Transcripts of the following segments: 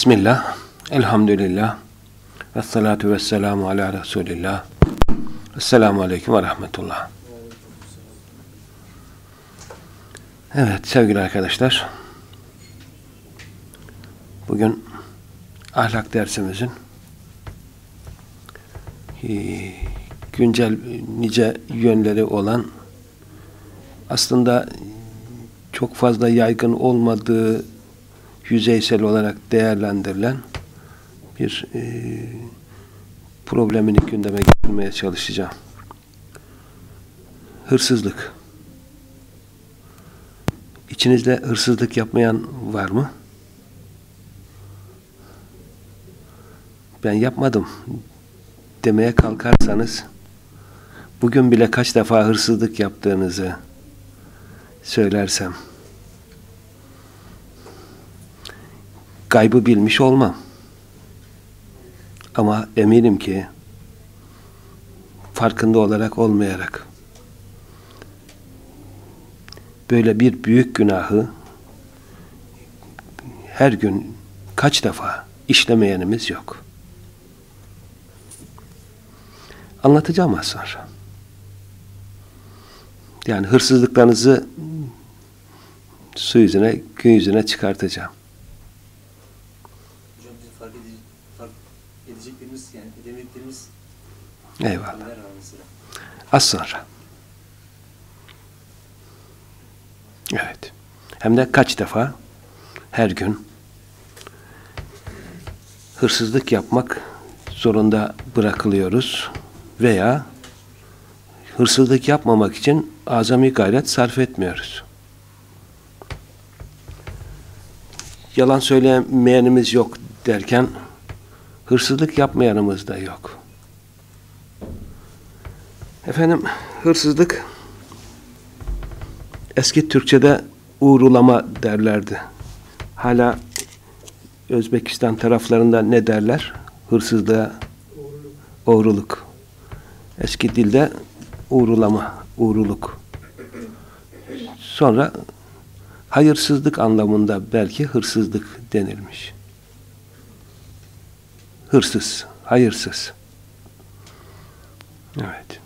Bismillah, elhamdülillah, ve salatu ve selamu ala Resulillah. Esselamu aleyküm ve rahmetullah. Evet sevgili arkadaşlar, bugün ahlak dersimizin e, güncel nice yönleri olan aslında çok fazla yaygın olmadığı yüzeysel olarak değerlendirilen bir e, problemini gündeme getirmeye çalışacağım. Hırsızlık. İçinizde hırsızlık yapmayan var mı? Ben yapmadım demeye kalkarsanız bugün bile kaç defa hırsızlık yaptığınızı söylersem gaybı bilmiş olmam. Ama eminim ki farkında olarak olmayarak böyle bir büyük günahı her gün kaç defa işlemeyenimiz yok. Anlatacağım az sonra. Yani hırsızlıklarınızı su yüzüne, gün yüzüne çıkartacağım. Eyvallah. Az sonra. Evet. Hem de kaç defa her gün hırsızlık yapmak zorunda bırakılıyoruz veya hırsızlık yapmamak için azami gayret sarf etmiyoruz. Yalan söylemeyenimiz yok derken hırsızlık yapmayanımız da yok. Efendim hırsızlık eski Türkçe'de uğrulama derlerdi. Hala Özbekistan taraflarında ne derler? Hırsızlığa uğruluk. Eski dilde uğrulama, uğruluk. Sonra hayırsızlık anlamında belki hırsızlık denilmiş. Hırsız, hayırsız. Evet.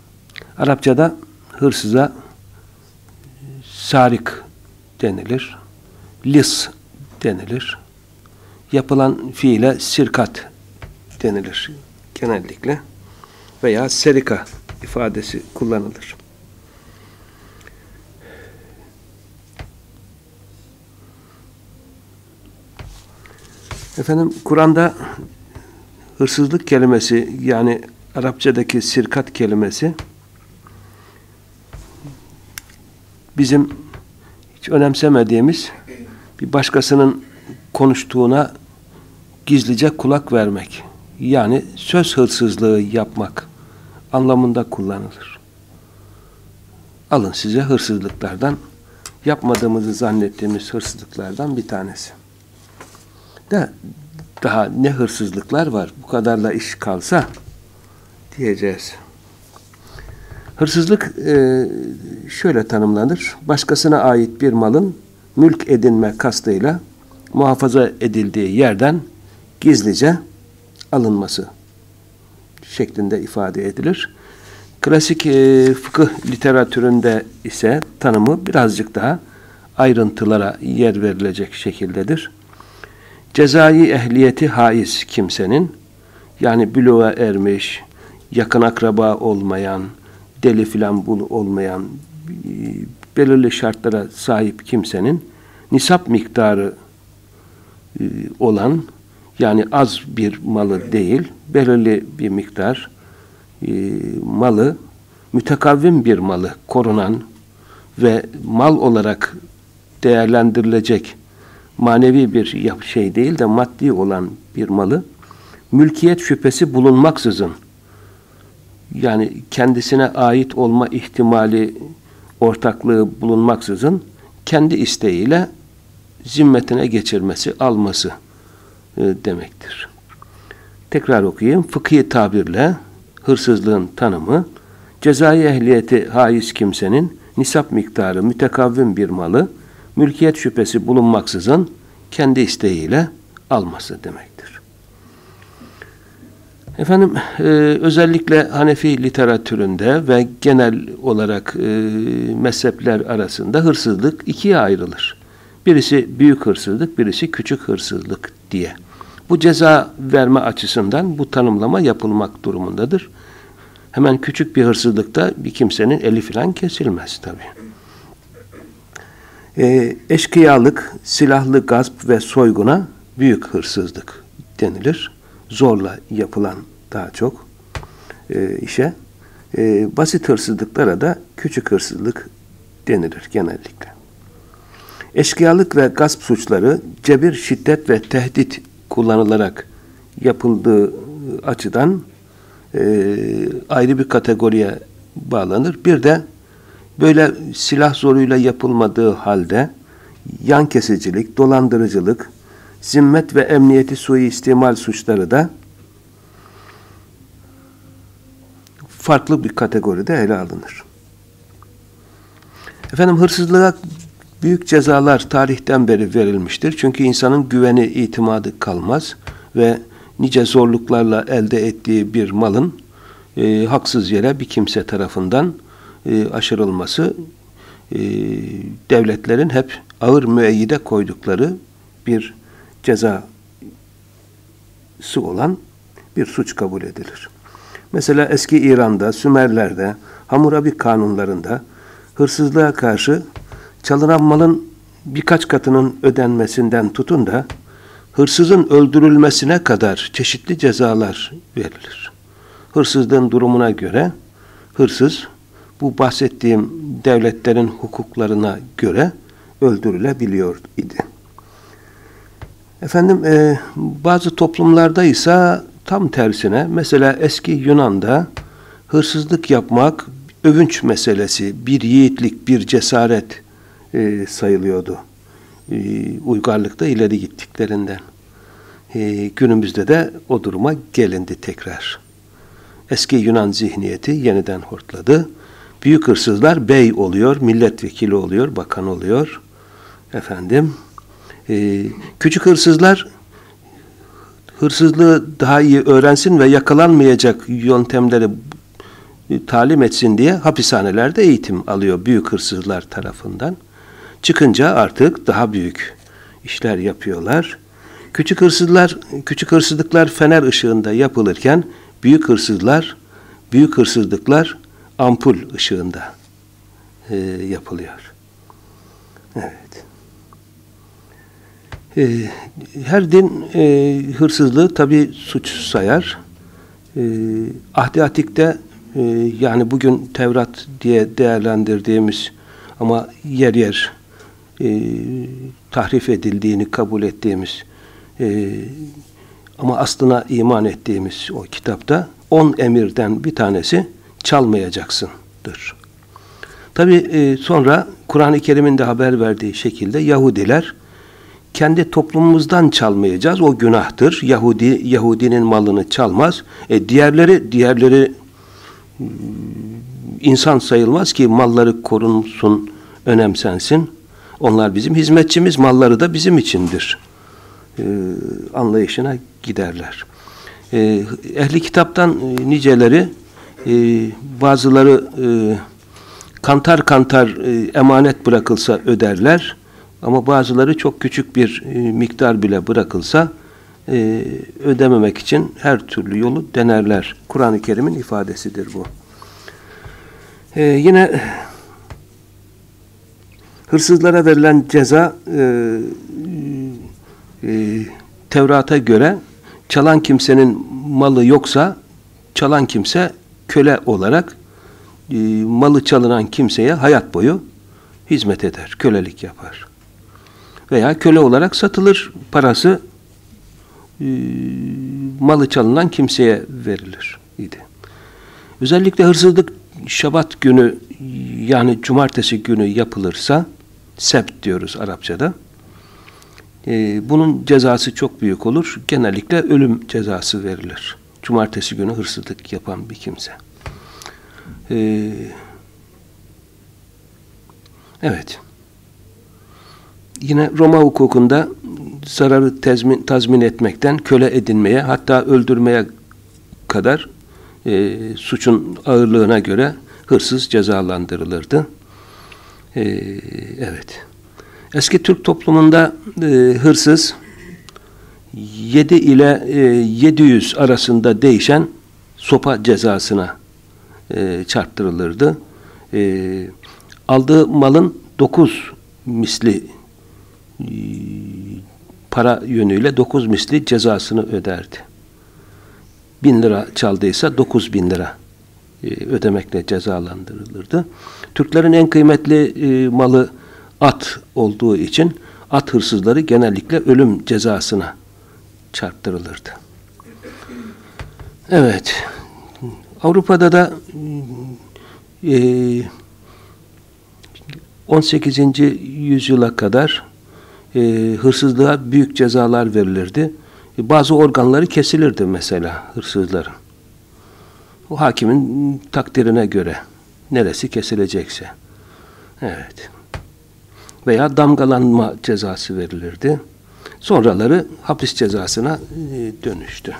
Arapçada hırsıza sarik denilir. Lis denilir. Yapılan fiile sirkat denilir genellikle. Veya serika ifadesi kullanılır. Efendim Kur'an'da hırsızlık kelimesi yani Arapçadaki sirkat kelimesi bizim hiç önemsemediğimiz bir başkasının konuştuğuna gizlice kulak vermek yani söz hırsızlığı yapmak anlamında kullanılır. Alın size hırsızlıklardan yapmadığımızı zannettiğimiz hırsızlıklardan bir tanesi. De daha ne hırsızlıklar var bu kadarla iş kalsa diyeceğiz. Hırsızlık e, şöyle tanımlanır. Başkasına ait bir malın mülk edinme kastıyla muhafaza edildiği yerden gizlice alınması şeklinde ifade edilir. Klasik e, fıkıh literatüründe ise tanımı birazcık daha ayrıntılara yer verilecek şekildedir. Cezai ehliyeti haiz kimsenin yani büluğa ermiş, yakın akraba olmayan, deli filan bul olmayan e, belirli şartlara sahip kimsenin nisap miktarı e, olan yani az bir malı değil, belirli bir miktar e, malı, mütekavvim bir malı, korunan ve mal olarak değerlendirilecek manevi bir şey değil de maddi olan bir malı, mülkiyet şüphesi bulunmaksızın, yani kendisine ait olma ihtimali, ortaklığı bulunmaksızın, kendi isteğiyle zimmetine geçirmesi, alması e, demektir. Tekrar okuyayım. Fıkhi tabirle hırsızlığın tanımı, cezai ehliyeti haiz kimsenin nisap miktarı mütekavvim bir malı, mülkiyet şüphesi bulunmaksızın kendi isteğiyle alması demektir. Efendim e, özellikle Hanefi literatüründe ve genel olarak e, mezhepler arasında hırsızlık ikiye ayrılır. Birisi büyük hırsızlık, birisi küçük hırsızlık diye. Bu ceza verme açısından bu tanımlama yapılmak durumundadır. Hemen küçük bir hırsızlıkta bir kimsenin eli filan kesilmez tabi. E, eşkıyalık, silahlı gasp ve soyguna büyük hırsızlık denilir. Zorla yapılan daha çok e, işe. E, basit hırsızlıklara da küçük hırsızlık denilir genellikle. Eşkıyalık ve gasp suçları cebir, şiddet ve tehdit kullanılarak yapıldığı açıdan e, ayrı bir kategoriye bağlanır. Bir de böyle silah zoruyla yapılmadığı halde yan kesicilik, dolandırıcılık, zimmet ve emniyeti suistimal suçları da farklı bir kategoride ele alınır. Efendim hırsızlığa büyük cezalar tarihten beri verilmiştir. Çünkü insanın güveni, itimadı kalmaz ve nice zorluklarla elde ettiği bir malın e, haksız yere bir kimse tarafından e, aşırılması e, devletlerin hep ağır müeyyide koydukları bir cezası olan bir suç kabul edilir. Mesela eski İran'da, Sümerler'de, Hammurabi kanunlarında hırsızlığa karşı çalınan malın birkaç katının ödenmesinden tutun da hırsızın öldürülmesine kadar çeşitli cezalar verilir. Hırsızlığın durumuna göre hırsız bu bahsettiğim devletlerin hukuklarına göre öldürülebiliyor idi. Efendim e, bazı toplumlarda ise tam tersine mesela eski Yunan'da hırsızlık yapmak övünç meselesi, bir yiğitlik, bir cesaret e, sayılıyordu. E, uygarlıkta ileri gittiklerinden. E, günümüzde de o duruma gelindi tekrar. Eski Yunan zihniyeti yeniden hortladı. Büyük hırsızlar bey oluyor, milletvekili oluyor, bakan oluyor. Efendim, e, küçük hırsızlar hırsızlığı daha iyi öğrensin ve yakalanmayacak yöntemleri talim etsin diye hapishanelerde eğitim alıyor büyük hırsızlar tarafından. Çıkınca artık daha büyük işler yapıyorlar. Küçük hırsızlar, küçük hırsızlıklar fener ışığında yapılırken büyük hırsızlar, büyük hırsızlıklar ampul ışığında e, yapılıyor. E, her din e, hırsızlığı tabi suç sayar. E, Ahdi Atik'te e, yani bugün Tevrat diye değerlendirdiğimiz ama yer yer e, tahrif edildiğini kabul ettiğimiz e, ama aslına iman ettiğimiz o kitapta on emirden bir tanesi çalmayacaksındır. Tabi e, sonra Kur'an-ı Kerim'in de haber verdiği şekilde Yahudiler kendi toplumumuzdan çalmayacağız. O günahtır. Yahudi Yahudinin malını çalmaz. E, diğerleri diğerleri ıı, insan sayılmaz ki malları korunsun, önemsensin. Onlar bizim hizmetçimiz, malları da bizim içindir. E, anlayışına giderler. E, ehli kitaptan e, niceleri e, bazıları e, kantar kantar e, emanet bırakılsa öderler. Ama bazıları çok küçük bir e, miktar bile bırakılsa e, ödememek için her türlü yolu denerler. Kur'an-ı Kerim'in ifadesidir bu. E, yine hırsızlara verilen ceza Tevrat'a göre çalan kimsenin malı yoksa çalan kimse köle olarak malı çalınan kimseye hayat boyu hizmet eder, kölelik yapar veya köle olarak satılır. Parası e, malı çalınan kimseye verilir idi. Özellikle hırsızlık şabat günü yani cumartesi günü yapılırsa sept diyoruz Arapçada. E, bunun cezası çok büyük olur. Genellikle ölüm cezası verilir. Cumartesi günü hırsızlık yapan bir kimse. E, evet yine Roma hukukunda zararı tezmin, tazmin etmekten köle edinmeye hatta öldürmeye kadar e, suçun ağırlığına göre hırsız cezalandırılırdı. E, evet. Eski Türk toplumunda e, hırsız 7 ile e, 700 arasında değişen sopa cezasına e, çarptırılırdı. E, aldığı malın 9 misli para yönüyle 9 misli cezasını öderdi. 1000 lira çaldıysa 9 bin lira e, ödemekle cezalandırılırdı. Türklerin en kıymetli e, malı at olduğu için at hırsızları genellikle ölüm cezasına çarptırılırdı. Evet. Avrupa'da da e, 18. yüzyıla kadar e, hırsızlığa büyük cezalar verilirdi. E, bazı organları kesilirdi mesela hırsızların. O hakimin takdirine göre neresi kesilecekse. Evet. Veya damgalanma cezası verilirdi. Sonraları hapis cezasına e, dönüştü.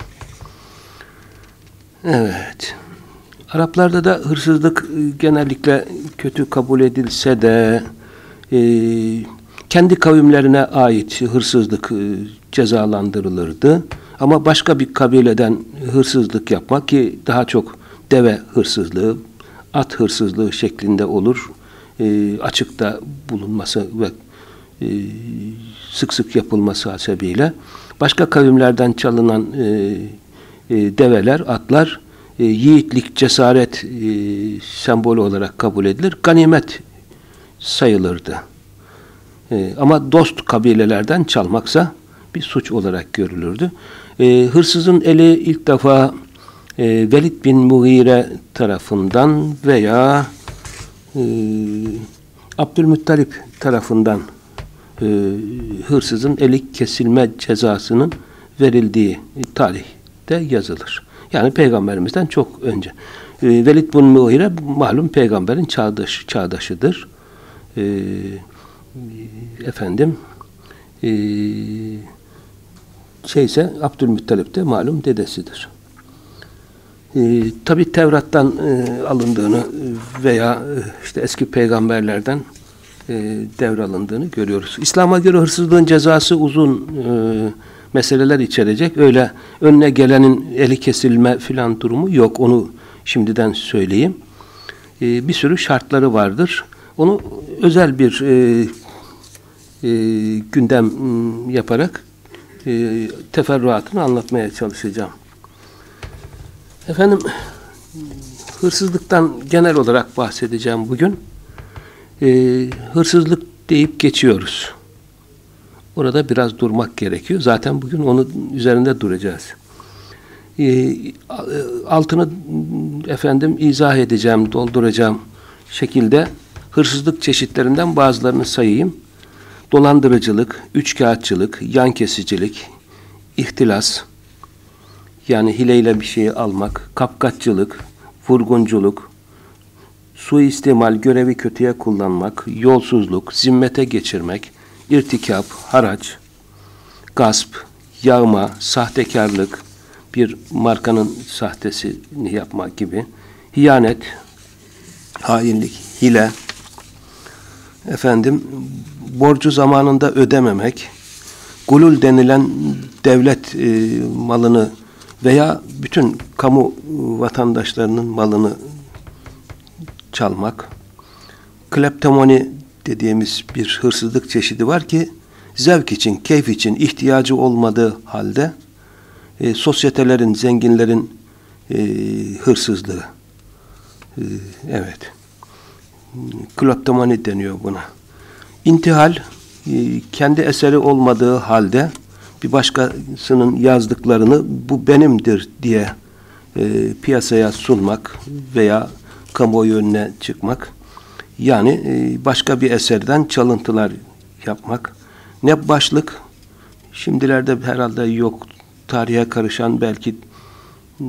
Evet. Araplarda da hırsızlık e, genellikle kötü kabul edilse de e, kendi kavimlerine ait hırsızlık e, cezalandırılırdı. Ama başka bir kabileden hırsızlık yapmak ki daha çok deve hırsızlığı, at hırsızlığı şeklinde olur. E, açıkta bulunması ve e, sık sık yapılması hasebiyle başka kavimlerden çalınan e, e, develer, atlar e, yiğitlik, cesaret e, sembolü olarak kabul edilir. Ganimet sayılırdı. E, ama dost kabilelerden çalmaksa bir suç olarak görülürdü. E, hırsızın eli ilk defa e, Velid bin Mughire tarafından veya e, Abdülmuttalip tarafından e, hırsızın eli kesilme cezasının verildiği tarihte yazılır. Yani peygamberimizden çok önce. Velid bin Mughire malum peygamberin çağdaş, çağdaşıdır. E, efendim e, şeyse Abdülmuttalip de malum dedesidir. E, Tabi Tevrat'tan e, alındığını veya e, işte eski peygamberlerden e, devralındığını görüyoruz. İslam'a göre hırsızlığın cezası uzun e, meseleler içerecek. Öyle önüne gelenin eli kesilme filan durumu yok. Onu şimdiden söyleyeyim. E, bir sürü şartları vardır. Onu özel bir e, e, gündem yaparak e, teferruatını anlatmaya çalışacağım. Efendim hırsızlıktan genel olarak bahsedeceğim bugün. E, hırsızlık deyip geçiyoruz. Orada biraz durmak gerekiyor. Zaten bugün onun üzerinde duracağız. E, altını efendim izah edeceğim, dolduracağım şekilde hırsızlık çeşitlerinden bazılarını sayayım. Dolandırıcılık, üçkağıtçılık, yan kesicilik, ihtilas, yani hileyle bir şeyi almak, kapkaççılık, vurgunculuk, suistimal, görevi kötüye kullanmak, yolsuzluk, zimmete geçirmek, irtikap, haraç, gasp, yağma, sahtekarlık, bir markanın sahtesini yapmak gibi, hiyanet, hainlik, hile, efendim borcu zamanında ödememek, gulul denilen devlet e, malını veya bütün kamu vatandaşlarının malını çalmak, kleptomani dediğimiz bir hırsızlık çeşidi var ki zevk için, keyif için ihtiyacı olmadığı halde e, sosyetelerin, zenginlerin e, hırsızlığı. E, evet. Kleptomani deniyor buna. İntihal e, kendi eseri olmadığı halde bir başkasının yazdıklarını bu benimdir diye e, piyasaya sunmak veya kamuoyu önüne çıkmak yani e, başka bir eserden çalıntılar yapmak. Ne başlık? Şimdilerde herhalde yok. Tarihe karışan belki hmm,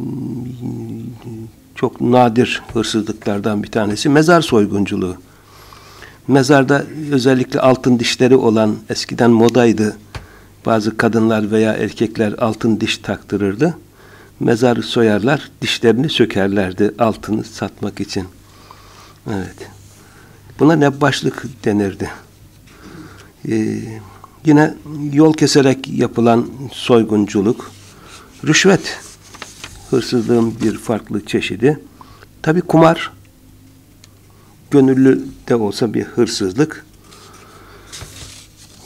çok nadir hırsızlıklardan bir tanesi. Mezar soygunculuğu. Mezarda özellikle altın dişleri olan eskiden modaydı bazı kadınlar veya erkekler altın diş taktırırdı. Mezarı soyarlar, dişlerini sökerlerdi altını satmak için. Evet. Buna ne başlık denirdi. Ee, yine yol keserek yapılan soygunculuk, rüşvet, hırsızlığın bir farklı çeşidi. Tabi kumar, gönüllü de olsa bir hırsızlık.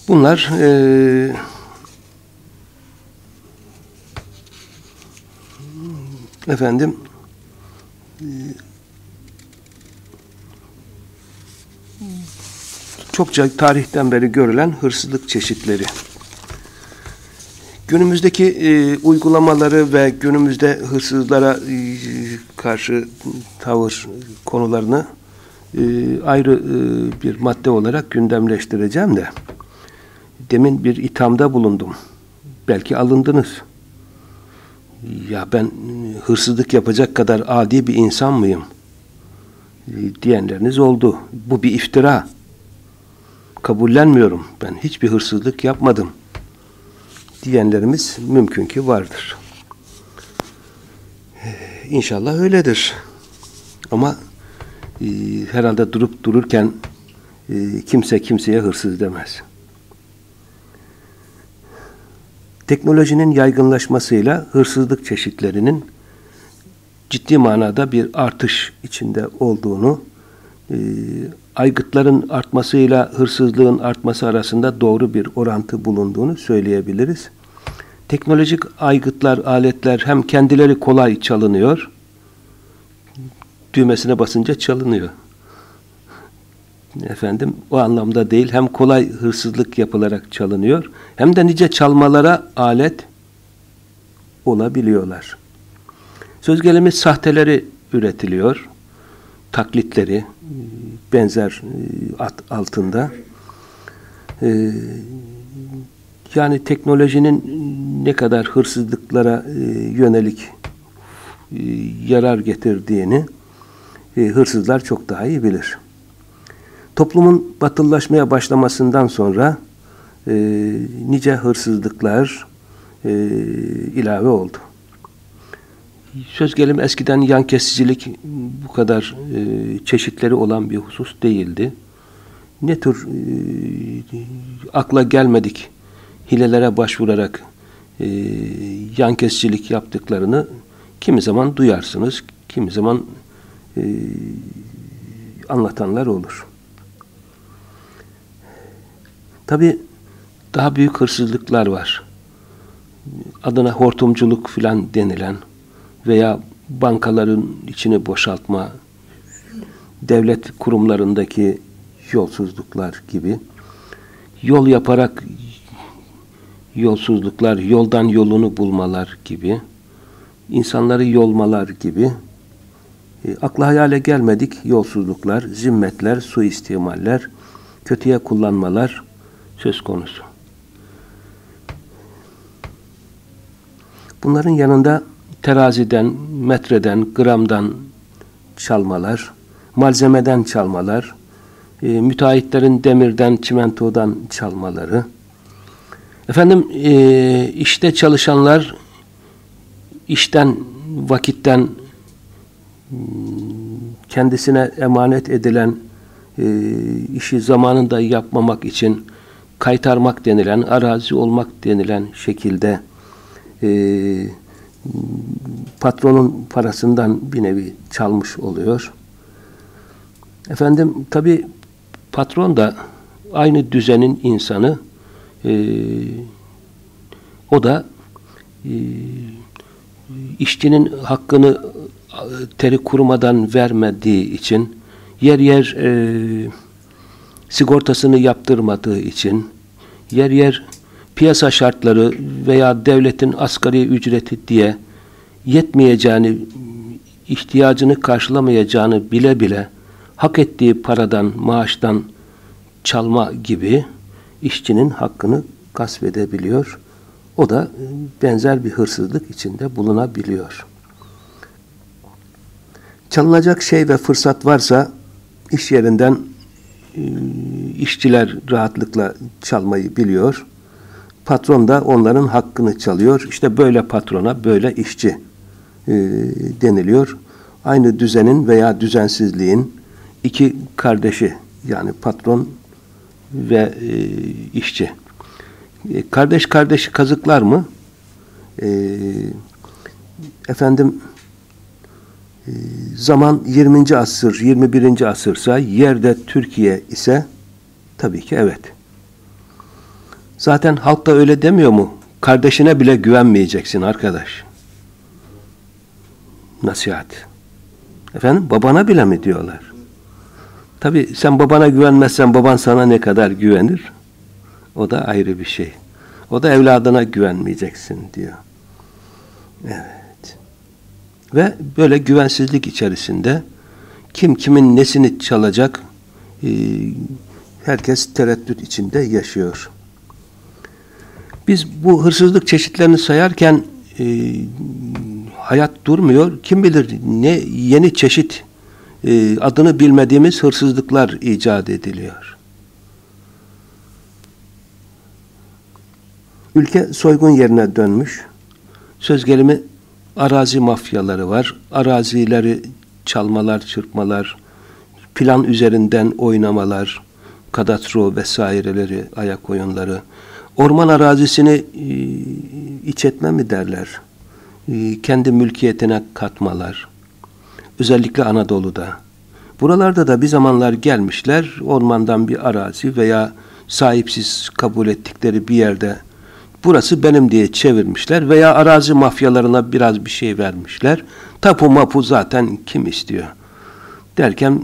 Bunlar e, efendim çokça tarihten beri görülen hırsızlık çeşitleri. Günümüzdeki e, uygulamaları ve günümüzde hırsızlara e, karşı tavır konularını e, ayrı e, bir madde olarak gündemleştireceğim de demin bir ithamda bulundum. Belki alındınız. Ya ben hırsızlık yapacak kadar adi bir insan mıyım? E, diyenleriniz oldu. Bu bir iftira. Kabullenmiyorum. Ben hiçbir hırsızlık yapmadım. Diyenlerimiz mümkün ki vardır. E, inşallah öyledir. Ama e, herhalde durup dururken e, kimse kimseye hırsız demez. Teknolojinin yaygınlaşmasıyla hırsızlık çeşitlerinin ciddi manada bir artış içinde olduğunu, e, aygıtların artmasıyla hırsızlığın artması arasında doğru bir orantı bulunduğunu söyleyebiliriz. Teknolojik aygıtlar, aletler hem kendileri kolay çalınıyor, düğmesine basınca çalınıyor. Efendim o anlamda değil hem kolay hırsızlık yapılarak çalınıyor hem de nice çalmalara alet olabiliyorlar. Söz gelimi sahteleri üretiliyor. Taklitleri benzer e, at altında. E, yani teknolojinin ne kadar hırsızlıklara e, yönelik yarar getirdiğini hırsızlar çok daha iyi bilir. Toplumun batıllaşmaya başlamasından sonra e, nice hırsızlıklar e, ilave oldu. Söz gelim eskiden yan kesicilik bu kadar e, çeşitleri olan bir husus değildi. Ne tür e, akla gelmedik hilelere başvurarak e, yan kesicilik yaptıklarını kimi zaman duyarsınız, kimi zaman e, anlatanlar olur. Tabi daha büyük hırsızlıklar var. Adına hortumculuk filan denilen veya bankaların içini boşaltma, devlet kurumlarındaki yolsuzluklar gibi yol yaparak yolsuzluklar, yoldan yolunu bulmalar gibi insanları yolmalar gibi e, akla hayale gelmedik yolsuzluklar, zimmetler, suistimaller, kötüye kullanmalar söz konusu. Bunların yanında teraziden, metreden, gramdan çalmalar, malzemeden çalmalar, e, müteahhitlerin demirden, çimentodan çalmaları. Efendim e, işte çalışanlar işten, vakitten kendisine emanet edilen e, işi zamanında yapmamak için kaytarmak denilen, arazi olmak denilen şekilde e, patronun parasından bir nevi çalmış oluyor. Efendim tabi patron da aynı düzenin insanı e, o da e, işçinin hakkını teri kurumadan vermediği için yer yer e, sigortasını yaptırmadığı için yer yer piyasa şartları veya devletin asgari ücreti diye yetmeyeceğini, ihtiyacını karşılamayacağını bile bile hak ettiği paradan, maaştan çalma gibi işçinin hakkını gasp edebiliyor. O da benzer bir hırsızlık içinde bulunabiliyor. Çalınacak şey ve fırsat varsa iş yerinden e, işçiler rahatlıkla çalmayı biliyor. patron da onların hakkını çalıyor. İşte böyle patrona böyle işçi e, deniliyor. Aynı düzenin veya düzensizliğin iki kardeşi yani patron ve e, işçi. Kardeş kardeşi kazıklar mı? Efendim zaman 20. asır, 21. asırsa yerde Türkiye ise tabii ki evet. Zaten halk da öyle demiyor mu? Kardeşine bile güvenmeyeceksin arkadaş. Nasihat. Efendim babana bile mi diyorlar? Tabi sen babana güvenmezsen baban sana ne kadar güvenir? O da ayrı bir şey. O da evladına güvenmeyeceksin diyor. Evet. Ve böyle güvensizlik içerisinde kim kimin nesini çalacak e, herkes tereddüt içinde yaşıyor. Biz bu hırsızlık çeşitlerini sayarken e, hayat durmuyor. Kim bilir ne yeni çeşit e, adını bilmediğimiz hırsızlıklar icat ediliyor. Ülke soygun yerine dönmüş. Söz gelimi arazi mafyaları var. Arazileri çalmalar, çırpmalar, plan üzerinden oynamalar, kadastro vesaireleri, ayak oyunları, orman arazisini e, iç etme mi derler? E, kendi mülkiyetine katmalar. Özellikle Anadolu'da. Buralarda da bir zamanlar gelmişler, ormandan bir arazi veya sahipsiz kabul ettikleri bir yerde burası benim diye çevirmişler veya arazi mafyalarına biraz bir şey vermişler. Tapu mapu zaten kim istiyor? Derken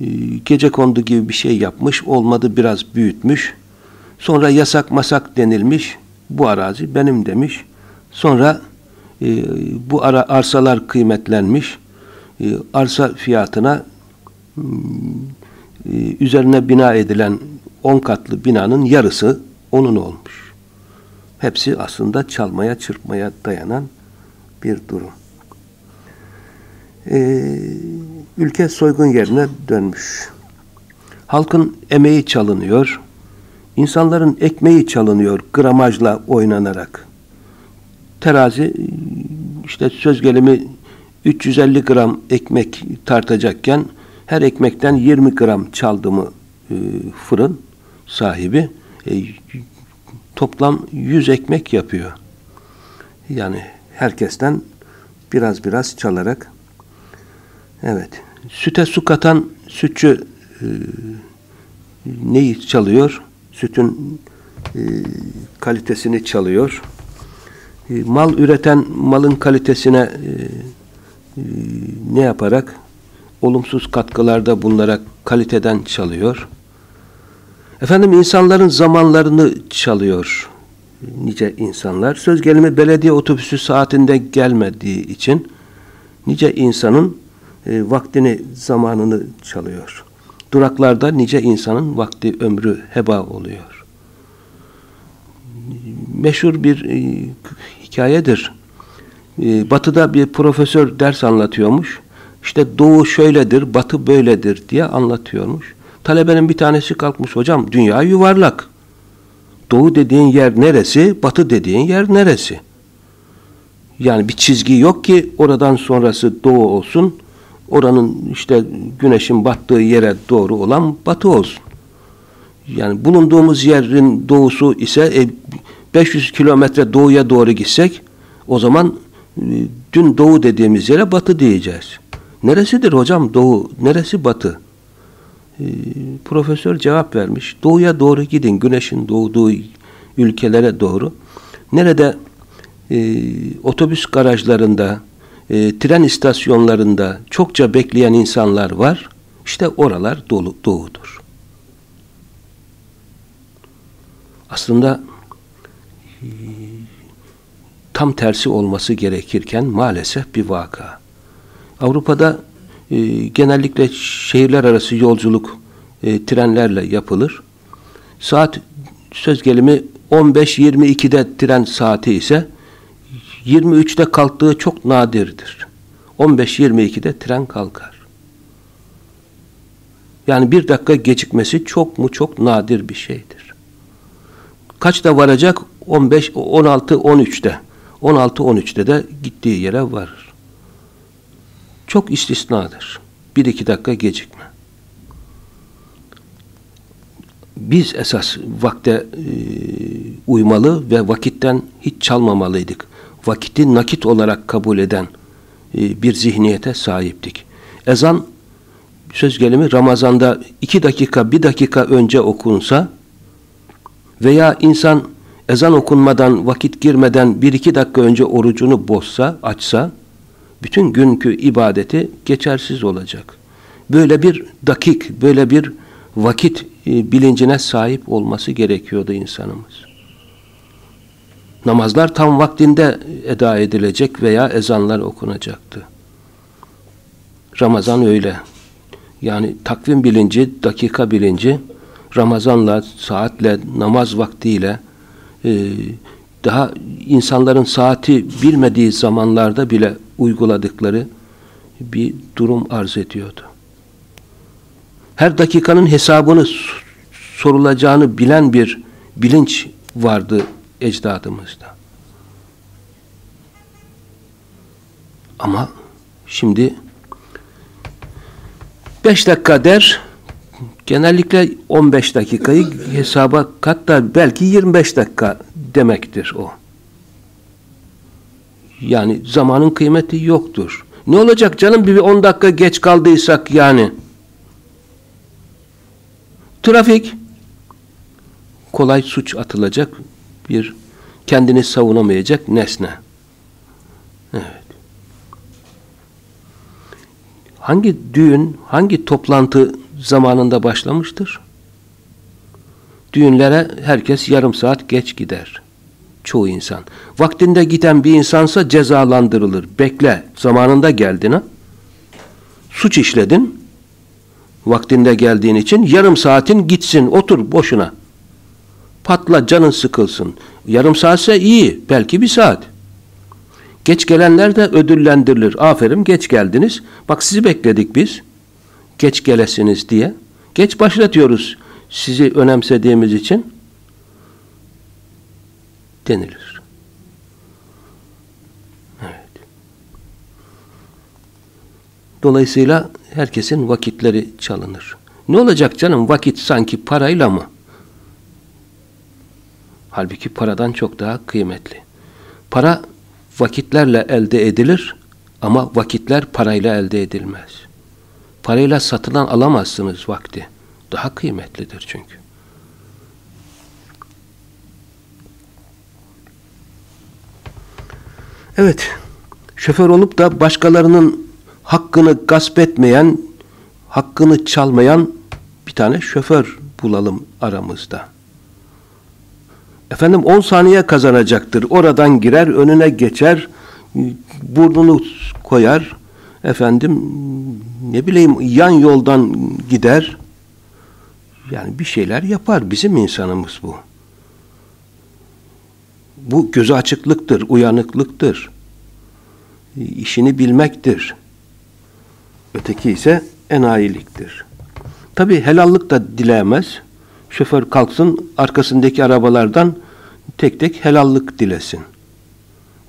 e, gece kondu gibi bir şey yapmış, olmadı biraz büyütmüş. Sonra yasak masak denilmiş, bu arazi benim demiş. Sonra e, bu ara, arsalar kıymetlenmiş, e, arsa fiyatına e, üzerine bina edilen 10 katlı binanın yarısı onun olmuş. Hepsi aslında çalmaya, çırpmaya dayanan bir durum. Ee, ülke soygun yerine dönmüş. Halkın emeği çalınıyor. İnsanların ekmeği çalınıyor gramajla oynanarak. Terazi işte söz gelimi 350 gram ekmek tartacakken her ekmekten 20 gram çaldı mı e, fırın sahibi e, toplam 100 ekmek yapıyor. Yani herkesten biraz biraz çalarak evet süte su katan sütçü e, neyi çalıyor? Sütün e, kalitesini çalıyor. E, mal üreten malın kalitesine e, e, ne yaparak olumsuz katkılarda bulunarak kaliteden çalıyor. Efendim insanların zamanlarını çalıyor nice insanlar. Söz gelimi belediye otobüsü saatinde gelmediği için nice insanın e, vaktini, zamanını çalıyor. Duraklarda nice insanın vakti, ömrü heba oluyor. Meşhur bir e, hikayedir. E, batı'da bir profesör ders anlatıyormuş. İşte doğu şöyledir, batı böyledir diye anlatıyormuş. Talebenin bir tanesi kalkmış hocam dünya yuvarlak. Doğu dediğin yer neresi? Batı dediğin yer neresi? Yani bir çizgi yok ki oradan sonrası doğu olsun. Oranın işte güneşin battığı yere doğru olan batı olsun. Yani bulunduğumuz yerin doğusu ise 500 e, kilometre doğuya doğru gitsek o zaman e, dün doğu dediğimiz yere batı diyeceğiz. Neresidir hocam doğu? Neresi batı? Ee, profesör cevap vermiş. Doğuya doğru gidin. Güneşin doğduğu ülkelere doğru. Nerede e, otobüs garajlarında, e, tren istasyonlarında çokça bekleyen insanlar var. İşte oralar dolu, doğudur. Aslında e, tam tersi olması gerekirken maalesef bir vaka. Avrupa'da e, genellikle şehirler arası yolculuk e, trenlerle yapılır. Saat söz gelimi 15-22'de tren saati ise 23'te kalktığı çok nadirdir. 15-22'de tren kalkar. Yani bir dakika gecikmesi çok mu çok nadir bir şeydir. Kaçta varacak 15 16 13'te 16 13'te de gittiği yere varır. Çok istisnadır. Bir iki dakika gecikme. Biz esas vakte e, uymalı ve vakitten hiç çalmamalıydık. Vakiti nakit olarak kabul eden e, bir zihniyete sahiptik. Ezan söz gelimi Ramazan'da iki dakika, bir dakika önce okunsa veya insan ezan okunmadan, vakit girmeden bir iki dakika önce orucunu bozsa, açsa, bütün günkü ibadeti geçersiz olacak. Böyle bir dakik, böyle bir vakit e, bilincine sahip olması gerekiyordu insanımız. Namazlar tam vaktinde eda edilecek veya ezanlar okunacaktı. Ramazan öyle. Yani takvim bilinci, dakika bilinci, Ramazanla, saatle, namaz vaktiyle e, daha insanların saati bilmediği zamanlarda bile uyguladıkları bir durum arz ediyordu. Her dakikanın hesabını sorulacağını bilen bir bilinç vardı ecdadımızda. Ama şimdi beş dakika der genellikle 15 dakikayı hesaba katta belki 25 dakika demektir o. Yani zamanın kıymeti yoktur. Ne olacak canım bir 10 dakika geç kaldıysak yani. Trafik kolay suç atılacak bir kendini savunamayacak nesne. Evet. Hangi düğün, hangi toplantı zamanında başlamıştır? Düğünlere herkes yarım saat geç gider. Çoğu insan. Vaktinde giden bir insansa cezalandırılır. Bekle, zamanında geldin ha? Suç işledin. Vaktinde geldiğin için yarım saatin gitsin, otur boşuna. Patla, canın sıkılsın. Yarım saatse iyi, belki bir saat. Geç gelenler de ödüllendirilir. Aferin geç geldiniz. Bak sizi bekledik biz. Geç gelesiniz diye. Geç başlatıyoruz sizi önemsediğimiz için denilir. Evet. Dolayısıyla herkesin vakitleri çalınır. Ne olacak canım vakit sanki parayla mı? Halbuki paradan çok daha kıymetli. Para vakitlerle elde edilir ama vakitler parayla elde edilmez. Parayla satılan alamazsınız vakti. Daha kıymetlidir çünkü. Evet, şoför olup da başkalarının hakkını gasp etmeyen, hakkını çalmayan bir tane şoför bulalım aramızda. Efendim 10 saniye kazanacaktır. Oradan girer, önüne geçer, burnunu koyar. Efendim ne bileyim yan yoldan gider. Yani bir şeyler yapar. Bizim insanımız bu. Bu gözü açıklıktır, uyanıklıktır. İşini bilmektir. Öteki ise enayiliktir. Tabi helallık da dileyemez. Şoför kalksın arkasındaki arabalardan tek tek helallık dilesin.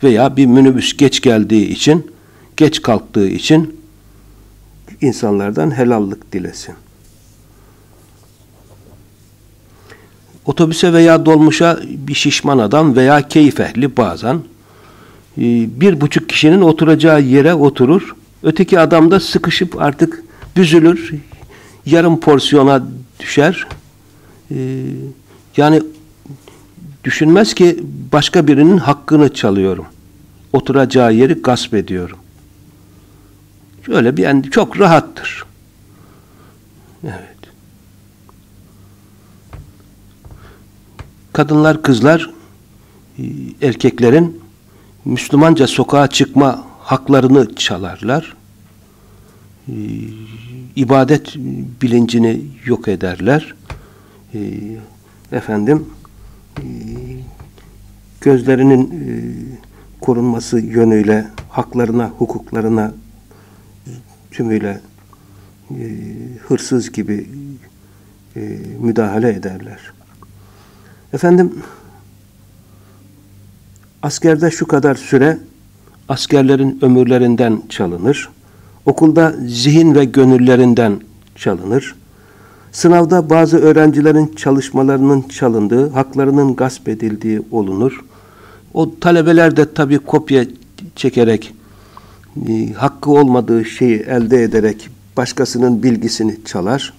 Veya bir minibüs geç geldiği için, geç kalktığı için insanlardan helallık dilesin. Otobüse veya dolmuşa bir şişman adam veya keyif ehli bazen e, bir buçuk kişinin oturacağı yere oturur. Öteki adam da sıkışıp artık büzülür. Yarım porsiyona düşer. E, yani düşünmez ki başka birinin hakkını çalıyorum. Oturacağı yeri gasp ediyorum. Şöyle bir çok rahattır. Evet. Kadınlar, kızlar e, erkeklerin Müslümanca sokağa çıkma haklarını çalarlar. E, ibadet bilincini yok ederler. E, efendim gözlerinin korunması yönüyle haklarına, hukuklarına tümüyle hırsız gibi müdahale ederler. Efendim askerde şu kadar süre askerlerin ömürlerinden çalınır. Okulda zihin ve gönüllerinden çalınır. Sınavda bazı öğrencilerin çalışmalarının çalındığı, haklarının gasp edildiği olunur. O talebeler de tabii kopya çekerek, e, hakkı olmadığı şeyi elde ederek başkasının bilgisini çalar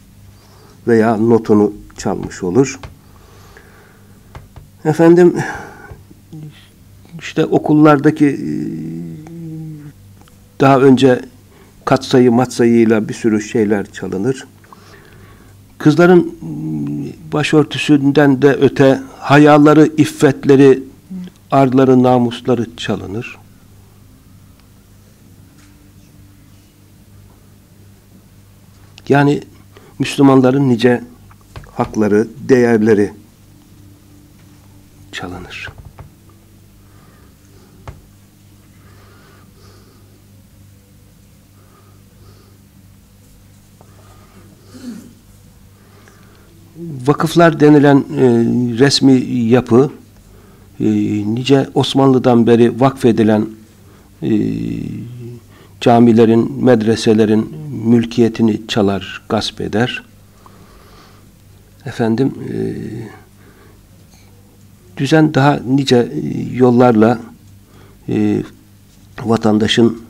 veya notunu çalmış olur. Efendim, işte okullardaki e, daha önce katsayı matsayıyla bir sürü şeyler çalınır. Kızların başörtüsünden de öte hayaları, iffetleri, arları, namusları çalınır. Yani Müslümanların nice hakları, değerleri çalınır. Vakıflar denilen e, resmi yapı e, nice Osmanlı'dan beri vakfedilen e, camilerin, medreselerin mülkiyetini çalar, gasp eder. Efendim e, düzen daha nice yollarla e, vatandaşın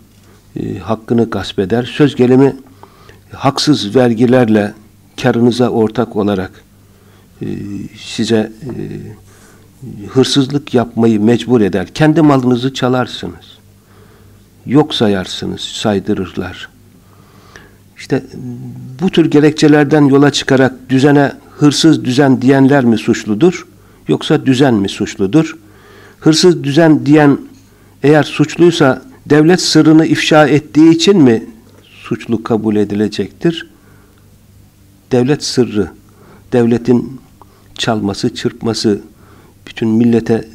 e, hakkını gasp eder. Söz gelimi haksız vergilerle karınıza ortak olarak e, size e, hırsızlık yapmayı mecbur eder. Kendi malınızı çalarsınız. Yok sayarsınız, saydırırlar. İşte bu tür gerekçelerden yola çıkarak düzene hırsız düzen diyenler mi suçludur? Yoksa düzen mi suçludur? Hırsız düzen diyen eğer suçluysa devlet sırrını ifşa ettiği için mi suçlu kabul edilecektir? Devlet sırrı, devletin çalması, çırpması, bütün millete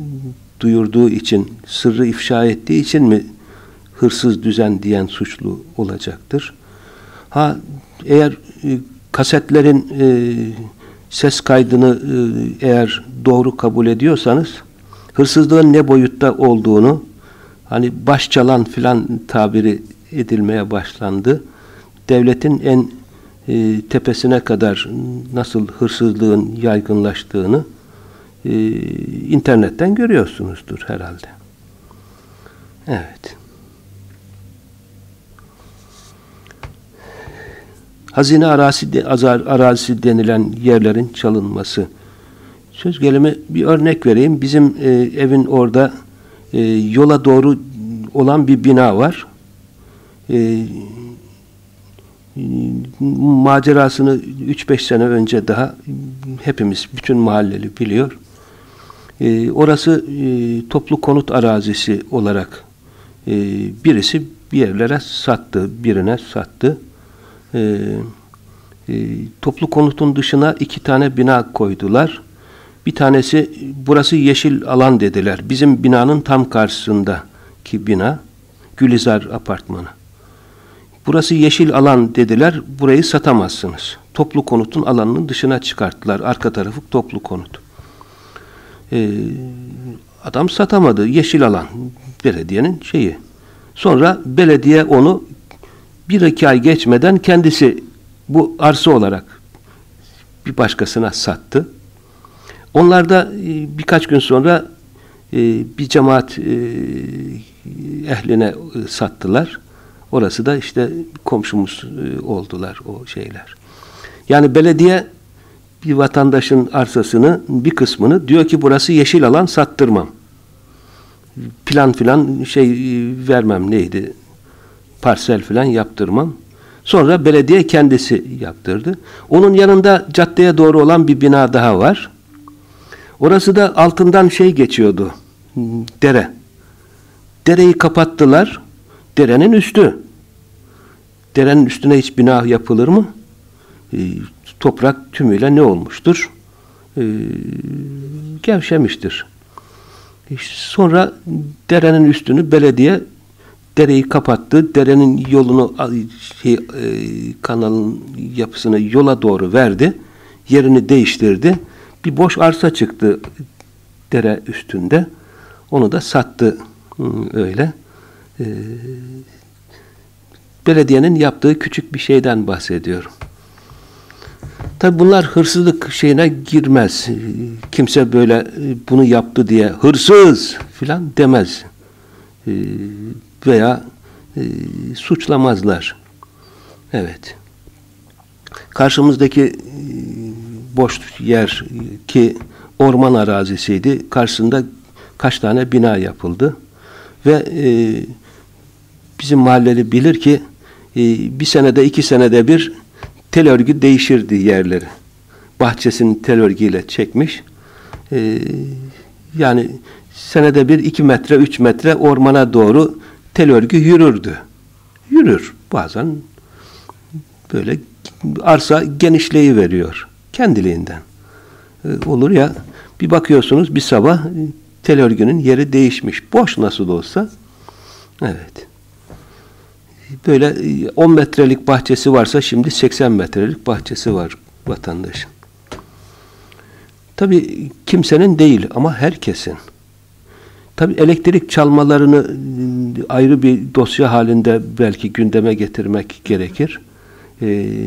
duyurduğu için, sırrı ifşa ettiği için mi hırsız düzen diyen suçlu olacaktır? Ha eğer e, kasetlerin e, ses kaydını e, eğer doğru kabul ediyorsanız hırsızlığın ne boyutta olduğunu hani baş çalan filan tabiri edilmeye başlandı. Devletin en e, tepesine kadar nasıl hırsızlığın yaygınlaştığını e, internetten görüyorsunuzdur herhalde. Evet. Hazine arazisi, azar, arazisi denilen yerlerin çalınması. Söz gelimi bir örnek vereyim. Bizim e, evin orada e, yola doğru olan bir bina var. E, macerasını 3-5 sene önce daha hepimiz, bütün mahalleli biliyor. E, orası e, toplu konut arazisi olarak e, birisi bir yerlere sattı, birine sattı. E, e, toplu konutun dışına iki tane bina koydular. Bir tanesi burası yeşil alan dediler. Bizim binanın tam karşısındaki bina Gülizar apartmanı. Burası yeşil alan dediler. Burayı satamazsınız. Toplu konutun alanının dışına çıkarttılar. Arka tarafı toplu konut. Ee, adam satamadı. Yeşil alan. Belediyenin şeyi. Sonra belediye onu bir iki ay geçmeden kendisi bu arsa olarak bir başkasına sattı. Onlar da e, birkaç gün sonra e, bir cemaat e, ehline sattılar. Orası da işte komşumuz oldular o şeyler. Yani belediye bir vatandaşın arsasını bir kısmını diyor ki burası yeşil alan sattırmam. Plan filan şey vermem neydi? Parsel filan yaptırmam. Sonra belediye kendisi yaptırdı. Onun yanında caddeye doğru olan bir bina daha var. Orası da altından şey geçiyordu. Dere. Dereyi kapattılar. Derenin üstü. Derenin üstüne hiç bina yapılır mı? E, toprak tümüyle ne olmuştur? E, gevşemiştir. E, sonra derenin üstünü belediye dereyi kapattı. Derenin yolunu şey, e, kanalın yapısını yola doğru verdi. Yerini değiştirdi. Bir boş arsa çıktı dere üstünde. Onu da sattı öyle. E, belediyenin yaptığı küçük bir şeyden bahsediyorum. Tabi bunlar hırsızlık şeyine girmez. Kimse böyle e, bunu yaptı diye hırsız filan demez. E, veya e, suçlamazlar. Evet. Karşımızdaki boş yer ki orman arazisiydi. Karşısında kaç tane bina yapıldı. Ve bizim mahalleli bilir ki bir senede iki senede bir tel örgü değişirdi yerleri. Bahçesini tel örgüyle çekmiş. Ee, yani senede bir iki metre, üç metre ormana doğru tel örgü yürürdü. Yürür. Bazen böyle arsa genişleyi veriyor. Kendiliğinden. Ee, olur ya bir bakıyorsunuz bir sabah tel örgünün yeri değişmiş. Boş nasıl olsa. Evet böyle 10 e, metrelik bahçesi varsa şimdi 80 metrelik bahçesi var vatandaşın. Tabi kimsenin değil ama herkesin. Tabi elektrik çalmalarını e, ayrı bir dosya halinde belki gündeme getirmek gerekir. E,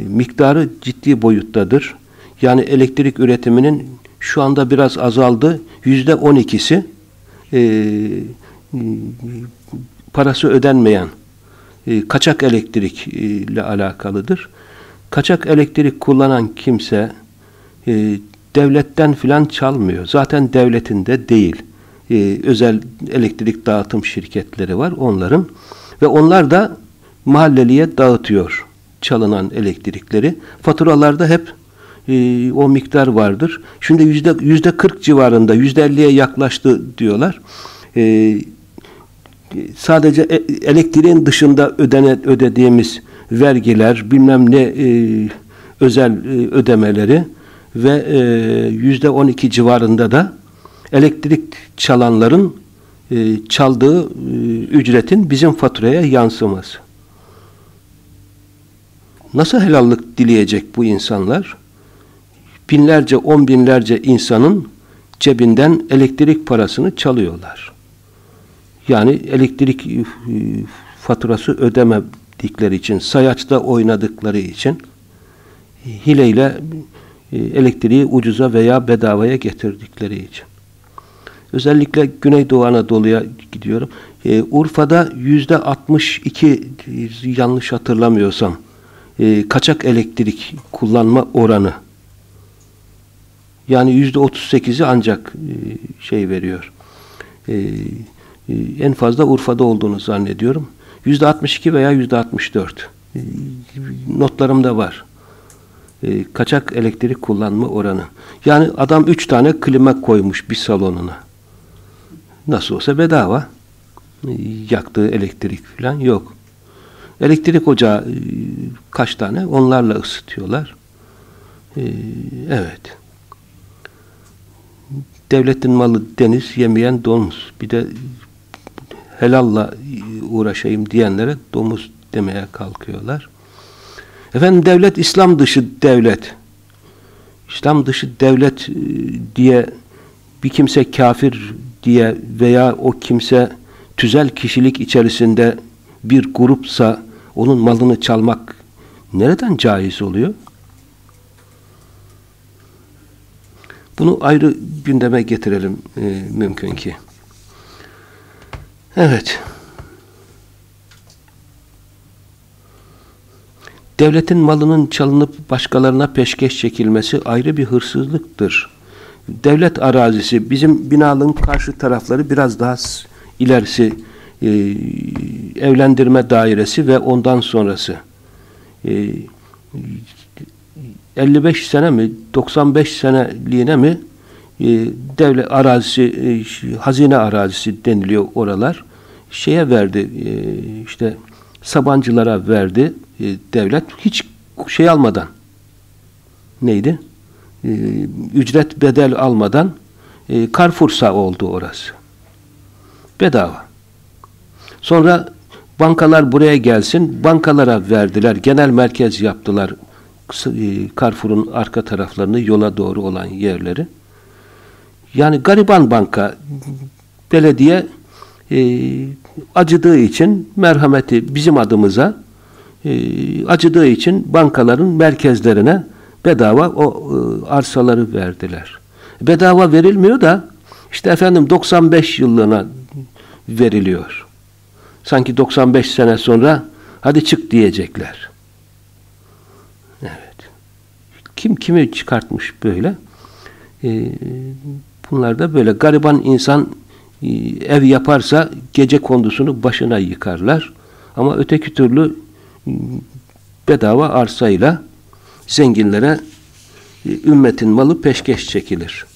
miktarı ciddi boyuttadır. Yani elektrik üretiminin şu anda biraz azaldı. Yüzde on ikisi e, parası ödenmeyen e, kaçak elektrik e, ile alakalıdır. Kaçak elektrik kullanan kimse e, devletten filan çalmıyor. Zaten devletinde değil. E, özel elektrik dağıtım şirketleri var onların ve onlar da mahalleliye dağıtıyor çalınan elektrikleri. Faturalarda hep e, o miktar vardır. Şimdi yüzde yüzde 40 civarında yüzde 50'ye yaklaştı diyorlar. E, sadece e, elektriğin dışında ödene, ödediğimiz vergiler, bilmem ne e, özel e, ödemeleri ve e, yüzde on iki civarında da elektrik çalanların e, çaldığı e, ücretin bizim faturaya yansıması. Nasıl helallik dileyecek bu insanlar? Binlerce, on binlerce insanın cebinden elektrik parasını çalıyorlar. Yani elektrik e, faturası ödemedikleri için, sayaçta oynadıkları için hileyle e, elektriği ucuza veya bedavaya getirdikleri için. Özellikle Güneydoğu Anadolu'ya gidiyorum. Ee, Urfa'da yüzde 62 yanlış hatırlamıyorsam e, kaçak elektrik kullanma oranı. Yani yüzde 38'i ancak e, şey veriyor. E, ee, en fazla Urfa'da olduğunu zannediyorum. Yüzde 62 veya yüzde 64. Ee, notlarımda var. Kaçak elektrik kullanma oranı. Yani adam üç tane klima koymuş bir salonuna. Nasıl olsa bedava. Yaktığı elektrik falan yok. Elektrik ocağı e, kaç tane? Onlarla ısıtıyorlar. Evet. Devletin malı deniz, yemeyen domuz. Bir de helalla uğraşayım diyenlere domuz demeye kalkıyorlar. Efendim devlet İslam dışı devlet. İslam dışı devlet e, diye bir kimse kafir diye veya o kimse tüzel kişilik içerisinde bir grupsa onun malını çalmak nereden caiz oluyor? Bunu ayrı gündeme getirelim e, mümkün ki. Evet. Devletin malının çalınıp başkalarına peşkeş çekilmesi ayrı bir hırsızlıktır. Devlet arazisi, bizim binalığın karşı tarafları biraz daha ilerisi e, evlendirme dairesi ve ondan sonrası. E, 55 sene mi, 95 seneliğine mi e, devlet arazisi, e, hazine arazisi deniliyor oralar. Şeye verdi, e, işte Sabancılara verdi e, devlet hiç şey almadan. Neydi? E, ücret bedel almadan e, Carrefour'sa oldu orası. Bedava. Sonra bankalar buraya gelsin, bankalara verdiler, genel merkez yaptılar. E, Carrefour'un arka taraflarını yola doğru olan yerleri. Yani gariban banka belediye e, acıdığı için merhameti bizim adımıza e, acıdığı için bankaların merkezlerine bedava o e, arsaları verdiler. Bedava verilmiyor da işte efendim 95 yıllığına veriliyor. Sanki 95 sene sonra hadi çık diyecekler. Evet. Kim kimi çıkartmış böyle? Ee, bunlar da böyle gariban insan e, ev yaparsa gece kondusunu başına yıkarlar. Ama öteki türlü e, bedava arsayla zenginlere e, ümmetin malı peşkeş çekilir.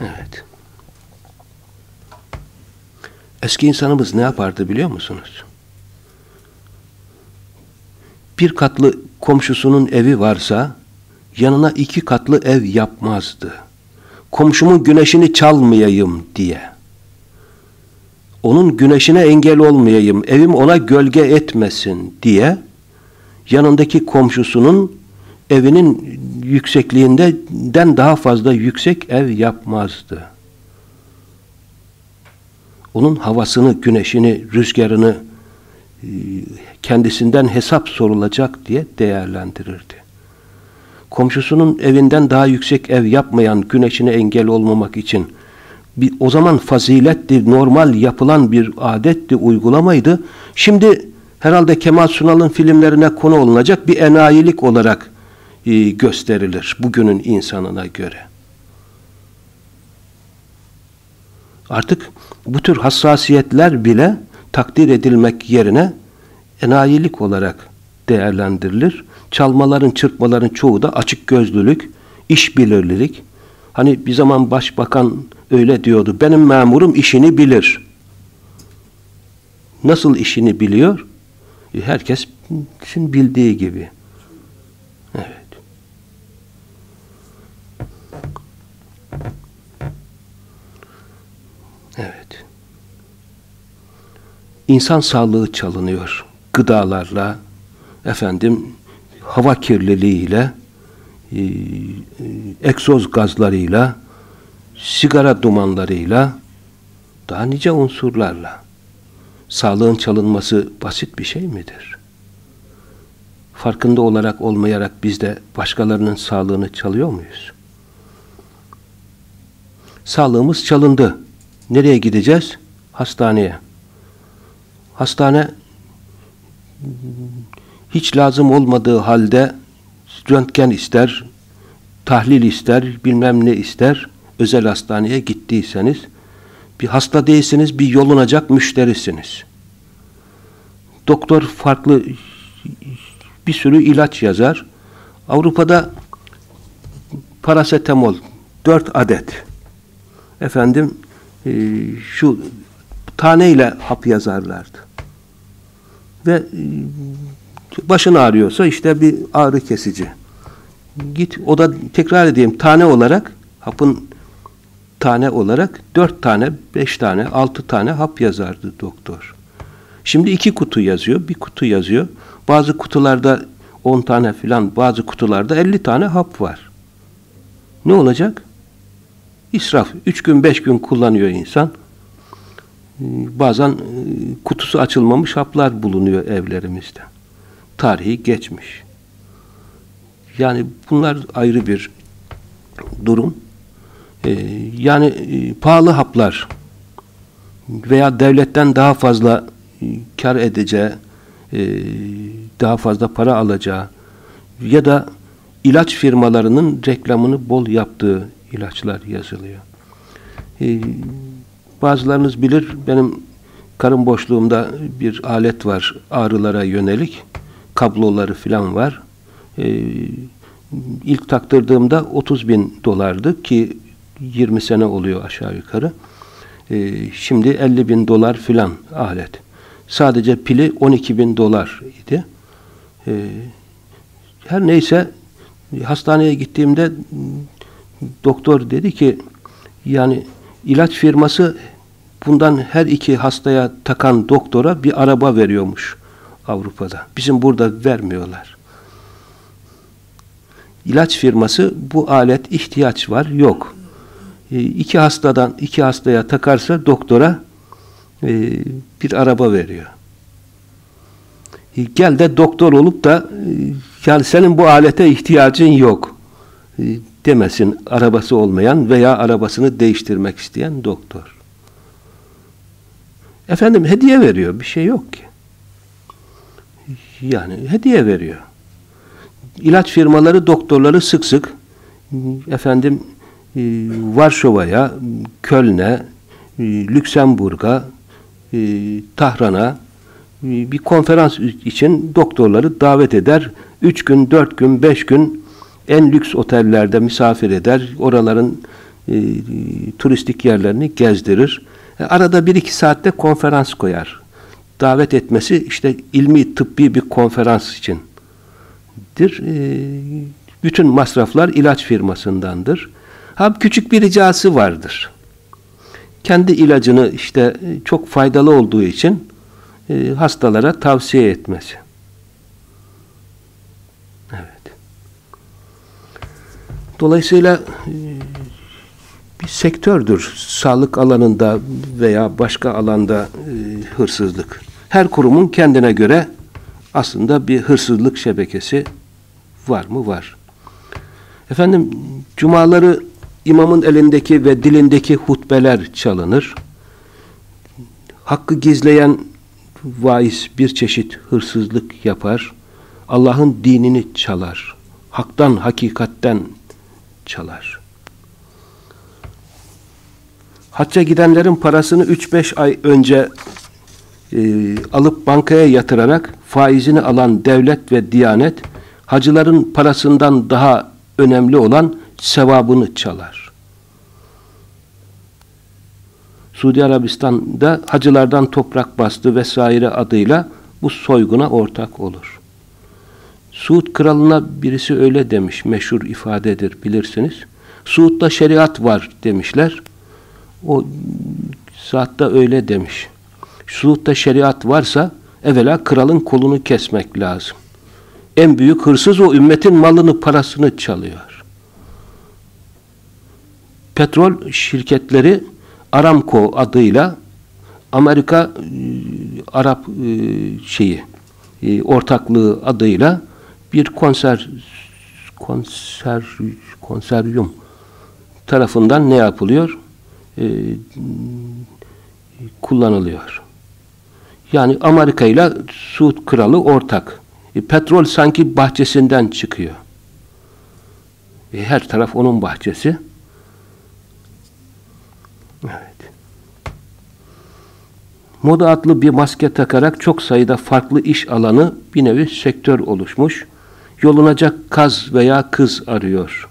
Evet. Eski insanımız ne yapardı biliyor musunuz? Bir katlı komşusunun evi varsa yanına iki katlı ev yapmazdı. Komşumun güneşini çalmayayım diye. Onun güneşine engel olmayayım, evim ona gölge etmesin diye yanındaki komşusunun evinin yüksekliğinden daha fazla yüksek ev yapmazdı. Onun havasını, güneşini, rüzgarını e, kendisinden hesap sorulacak diye değerlendirirdi. Komşusunun evinden daha yüksek ev yapmayan güneşine engel olmamak için bir, o zaman faziletti, normal yapılan bir adetti, uygulamaydı. Şimdi herhalde Kemal Sunal'ın filmlerine konu olunacak bir enayilik olarak e, gösterilir bugünün insanına göre. Artık bu tür hassasiyetler bile takdir edilmek yerine enayilik olarak değerlendirilir. Çalmaların, çırpmaların çoğu da açık gözlülük, iş bilirlilik. Hani bir zaman başbakan öyle diyordu. Benim memurum işini bilir. Nasıl işini biliyor? Herkesin bildiği gibi. Evet. Evet. İnsan sağlığı çalınıyor. Gıdalarla, efendim, hava kirliliğiyle, e, e, egzoz gazlarıyla, sigara dumanlarıyla, daha nice unsurlarla. Sağlığın çalınması basit bir şey midir? Farkında olarak olmayarak biz de başkalarının sağlığını çalıyor muyuz? Sağlığımız çalındı. Nereye gideceğiz? Hastaneye. Hastane hiç lazım olmadığı halde röntgen ister, tahlil ister, bilmem ne ister. Özel hastaneye gittiyseniz bir hasta değilsiniz, bir yolunacak müşterisiniz. Doktor farklı bir sürü ilaç yazar. Avrupa'da parasetamol dört adet. Efendim e, şu taneyle hap yazarlardı. Ve e, başın ağrıyorsa işte bir ağrı kesici. Git o da tekrar edeyim tane olarak hapın tane olarak dört tane, beş tane, altı tane hap yazardı doktor. Şimdi iki kutu yazıyor, bir kutu yazıyor. Bazı kutularda on tane filan, bazı kutularda elli tane hap var. Ne olacak? İsraf. Üç gün, beş gün kullanıyor insan. Bazen e, kutusu açılmamış haplar bulunuyor evlerimizde. Tarihi geçmiş. Yani bunlar ayrı bir durum. Ee, yani e, pahalı haplar veya devletten daha fazla e, kar edeceği, daha fazla para alacağı ya da ilaç firmalarının reklamını bol yaptığı ilaçlar yazılıyor. Ee, bazılarınız bilir, benim karın boşluğumda bir alet var ağrılara yönelik. Kabloları falan var. Ee, ilk taktırdığımda 30 bin dolardı ki 20 sene oluyor aşağı yukarı. Ee, şimdi 50 bin dolar filan alet. Sadece pili 12 bin dolar idi. Ee, her neyse hastaneye gittiğimde doktor dedi ki yani ilaç firması bundan her iki hastaya takan doktora bir araba veriyormuş Avrupa'da. Bizim burada vermiyorlar. İlaç firması bu alet ihtiyaç var, yok. E, iki hastadan iki hastaya takarsa doktora e, bir araba veriyor. E, gel de doktor olup da e, yani senin bu alete ihtiyacın yok e, demesin arabası olmayan veya arabasını değiştirmek isteyen doktor. Efendim hediye veriyor. Bir şey yok ki. Yani hediye veriyor. İlaç firmaları doktorları sık sık efendim e, Varşova'ya, Köln'e, e, Lüksemburg'a, e, Tahran'a bir konferans için doktorları davet eder. Üç gün, dört gün, beş gün en lüks otellerde misafir eder. Oraların e, turistik yerlerini gezdirir. E, arada bir iki saatte konferans koyar. Davet etmesi işte ilmi tıbbi bir konferans içindir. E, bütün masraflar ilaç firmasındandır. Ha küçük bir ricası vardır. Kendi ilacını işte çok faydalı olduğu için e, hastalara tavsiye etmesi. Evet. Dolayısıyla e, bir sektördür. Sağlık alanında veya başka alanda e, hırsızlık. Her kurumun kendine göre aslında bir hırsızlık şebekesi var mı? Var. Efendim, cumaları imamın elindeki ve dilindeki hutbeler çalınır. Hakkı gizleyen vaiz bir çeşit hırsızlık yapar. Allah'ın dinini çalar. Haktan, hakikatten çalar. Hacca gidenlerin parasını 3-5 ay önce e, alıp bankaya yatırarak faizini alan devlet ve diyanet hacıların parasından daha önemli olan sevabını çalar. Suudi Arabistan'da hacılardan toprak bastı vesaire adıyla bu soyguna ortak olur. Suud kralına birisi öyle demiş, meşhur ifadedir bilirsiniz. Suud'da şeriat var demişler. O saatte öyle demiş. Suud'da şeriat varsa evvela kralın kolunu kesmek lazım. En büyük hırsız o ümmetin malını, parasını çalıyor. Petrol şirketleri Aramco adıyla Amerika e, Arap e, şeyi e, ortaklığı adıyla bir konser konser konseryum tarafından ne yapılıyor? E, kullanılıyor. Yani Amerika ile Suud kralı ortak. E, petrol sanki bahçesinden çıkıyor. E, her taraf onun bahçesi. Moda adlı bir maske takarak çok sayıda farklı iş alanı bir nevi sektör oluşmuş. Yolunacak kaz veya kız arıyor.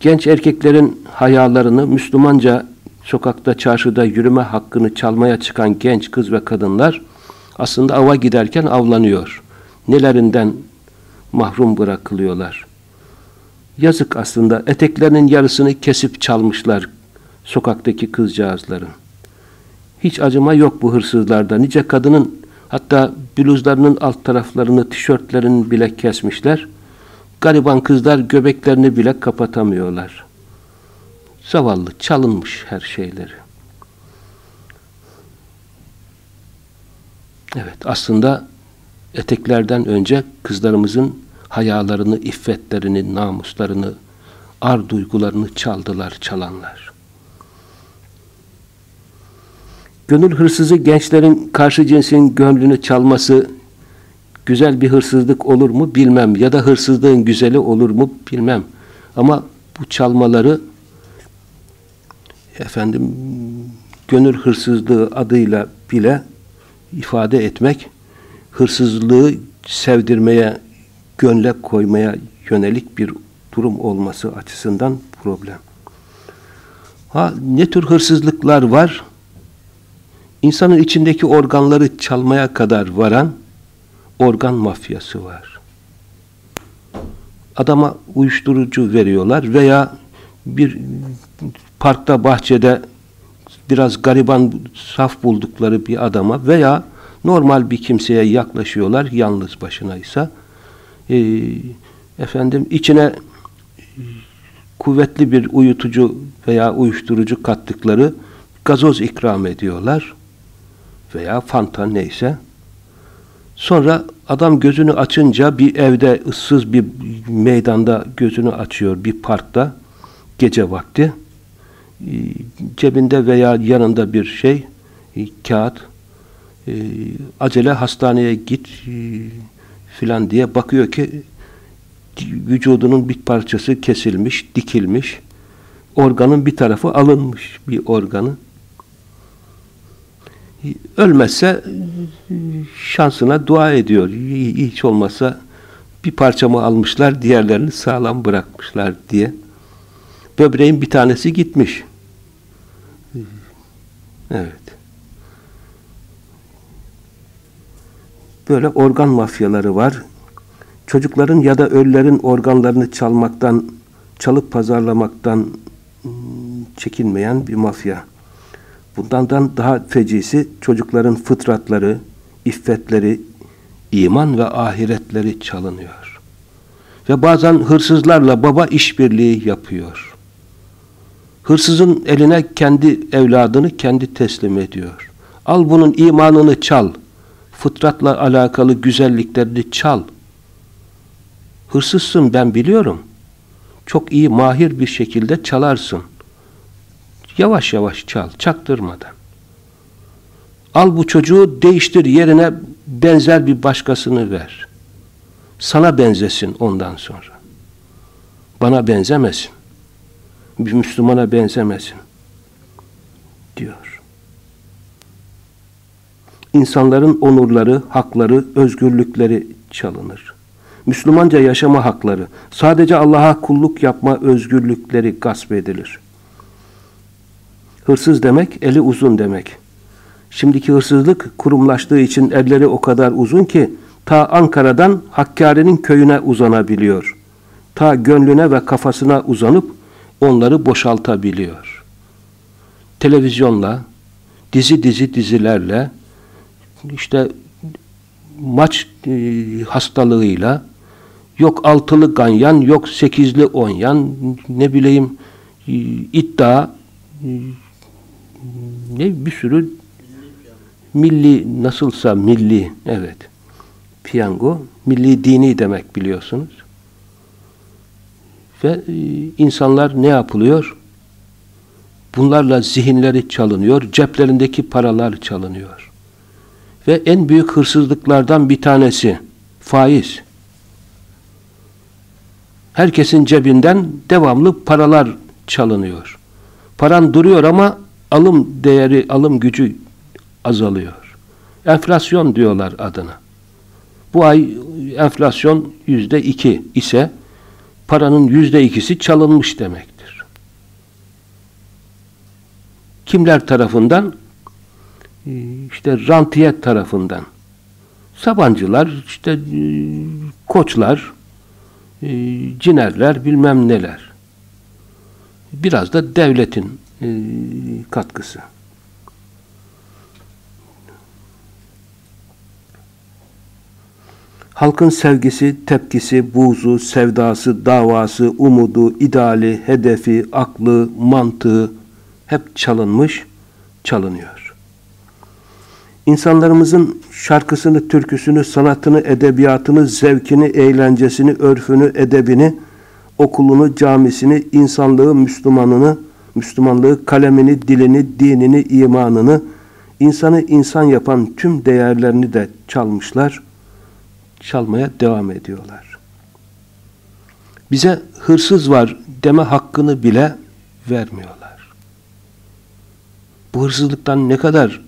Genç erkeklerin hayalarını Müslümanca sokakta, çarşıda yürüme hakkını çalmaya çıkan genç kız ve kadınlar aslında ava giderken avlanıyor. Nelerinden mahrum bırakılıyorlar. Yazık aslında eteklerinin yarısını kesip çalmışlar sokaktaki kızcağızların. Hiç acıma yok bu hırsızlarda. Nice kadının hatta bluzlarının alt taraflarını, tişörtlerini bile kesmişler. Gariban kızlar göbeklerini bile kapatamıyorlar. Zavallı, çalınmış her şeyleri. Evet, aslında eteklerden önce kızlarımızın hayalarını, iffetlerini, namuslarını, ar duygularını çaldılar, çalanlar. Gönül hırsızı gençlerin karşı cinsin gönlünü çalması güzel bir hırsızlık olur mu bilmem ya da hırsızlığın güzeli olur mu bilmem. Ama bu çalmaları efendim gönül hırsızlığı adıyla bile ifade etmek hırsızlığı sevdirmeye, gönle koymaya yönelik bir durum olması açısından problem. Ha ne tür hırsızlıklar var? İnsanın içindeki organları çalmaya kadar varan organ mafyası var. Adama uyuşturucu veriyorlar veya bir parkta, bahçede biraz gariban, saf buldukları bir adama veya normal bir kimseye yaklaşıyorlar, yalnız başına ise e, efendim içine kuvvetli bir uyutucu veya uyuşturucu kattıkları gazoz ikram ediyorlar. Veya fanta neyse. Sonra adam gözünü açınca bir evde ıssız bir meydanda gözünü açıyor bir parkta gece vakti. Ee, cebinde veya yanında bir şey e, kağıt e, acele hastaneye git e, filan diye bakıyor ki vücudunun bir parçası kesilmiş, dikilmiş. Organın bir tarafı alınmış bir organı. Ölmezse şansına dua ediyor. Hiç olmazsa bir parçamı almışlar, diğerlerini sağlam bırakmışlar diye. Böbreğin bir tanesi gitmiş. Evet. Böyle organ mafyaları var. Çocukların ya da ölülerin organlarını çalmaktan, çalıp pazarlamaktan hmm, çekinmeyen bir mafya. Bundan daha fecisi çocukların fıtratları, iffetleri, iman ve ahiretleri çalınıyor. Ve bazen hırsızlarla baba işbirliği yapıyor. Hırsızın eline kendi evladını kendi teslim ediyor. Al bunun imanını çal. Fıtratla alakalı güzelliklerini çal. Hırsızsın ben biliyorum. Çok iyi mahir bir şekilde çalarsın. Yavaş yavaş çal, çaktırmadan. Al bu çocuğu değiştir yerine benzer bir başkasını ver. Sana benzesin ondan sonra. Bana benzemesin. Bir Müslümana benzemesin. Diyor. İnsanların onurları, hakları, özgürlükleri çalınır. Müslümanca yaşama hakları, sadece Allah'a kulluk yapma özgürlükleri gasp edilir. Hırsız demek, eli uzun demek. Şimdiki hırsızlık kurumlaştığı için elleri o kadar uzun ki ta Ankara'dan Hakkari'nin köyüne uzanabiliyor. Ta gönlüne ve kafasına uzanıp onları boşaltabiliyor. Televizyonla, dizi dizi dizilerle, işte maç e, hastalığıyla, yok altılı ganyan, yok sekizli onyan, ne bileyim e, iddia, e, ne bir sürü milli nasılsa milli evet. Piyango milli dini demek biliyorsunuz. Ve e, insanlar ne yapılıyor? Bunlarla zihinleri çalınıyor ceplerindeki paralar çalınıyor. Ve en büyük hırsızlıklardan bir tanesi faiz. Herkesin cebinden devamlı paralar çalınıyor. Paran duruyor ama alım değeri, alım gücü azalıyor. Enflasyon diyorlar adına. Bu ay enflasyon yüzde iki ise paranın yüzde ikisi çalınmış demektir. Kimler tarafından? İşte rantiyet tarafından. Sabancılar, işte e, koçlar, e, cinerler, bilmem neler. Biraz da devletin katkısı. Halkın sevgisi, tepkisi, buğzu, sevdası, davası, umudu, ideali, hedefi, aklı, mantığı hep çalınmış, çalınıyor. İnsanlarımızın şarkısını, türküsünü, sanatını, edebiyatını, zevkini, eğlencesini, örfünü, edebini, okulunu, camisini, insanlığı, Müslümanını, Müslümanlığı, kalemini, dilini, dinini, imanını, insanı insan yapan tüm değerlerini de çalmışlar, çalmaya devam ediyorlar. Bize hırsız var deme hakkını bile vermiyorlar. Bu hırsızlıktan ne kadar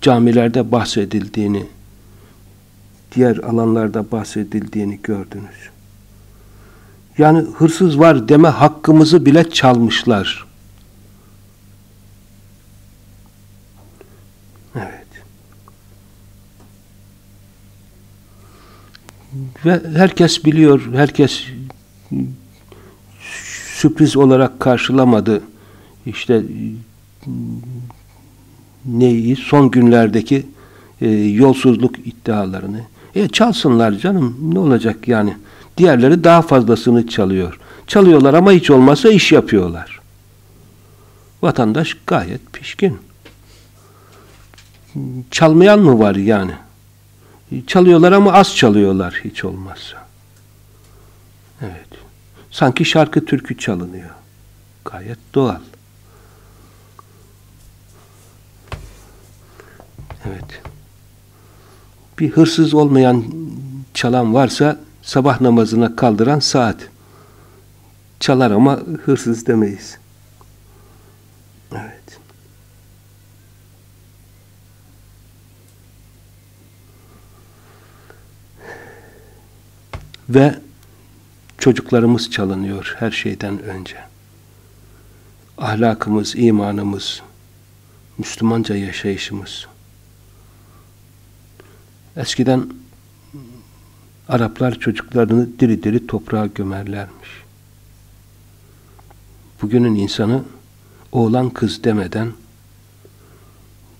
camilerde bahsedildiğini, diğer alanlarda bahsedildiğini gördünüz. Yani hırsız var deme hakkımızı bile çalmışlar. Evet. Ve herkes biliyor, herkes sürpriz olarak karşılamadı. İşte neyi? Son günlerdeki e, yolsuzluk iddialarını. E çalsınlar canım. Ne olacak yani? Diğerleri daha fazlasını çalıyor. Çalıyorlar ama hiç olmazsa iş yapıyorlar. Vatandaş gayet pişkin. Çalmayan mı var yani? Çalıyorlar ama az çalıyorlar hiç olmazsa. Evet. Sanki şarkı türkü çalınıyor. Gayet doğal. Evet. Bir hırsız olmayan çalan varsa sabah namazına kaldıran saat. Çalar ama hırsız demeyiz. Evet. Ve çocuklarımız çalınıyor her şeyden önce. Ahlakımız, imanımız, Müslümanca yaşayışımız. Eskiden Araplar çocuklarını diri diri toprağa gömerlermiş. Bugünün insanı oğlan kız demeden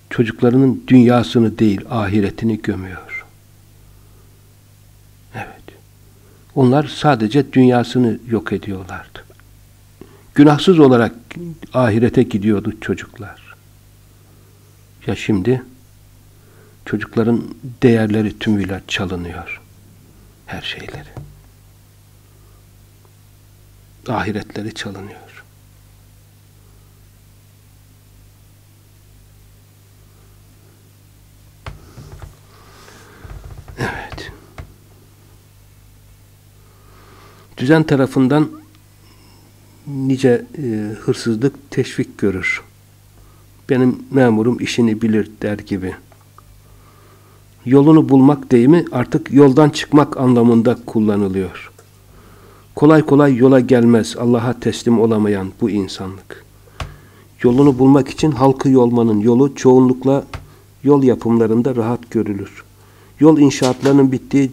çocuklarının dünyasını değil ahiretini gömüyor. Evet. Onlar sadece dünyasını yok ediyorlardı. Günahsız olarak ahirete gidiyordu çocuklar. Ya şimdi çocukların değerleri tümüyle çalınıyor. Her şeyleri. Ahiretleri çalınıyor. Evet. Düzen tarafından nice e, hırsızlık teşvik görür. Benim memurum işini bilir der gibi. Yolunu bulmak deyimi artık yoldan çıkmak anlamında kullanılıyor. Kolay kolay yola gelmez Allah'a teslim olamayan bu insanlık. Yolunu bulmak için halkı yolmanın yolu çoğunlukla yol yapımlarında rahat görülür. Yol inşaatlarının bittiği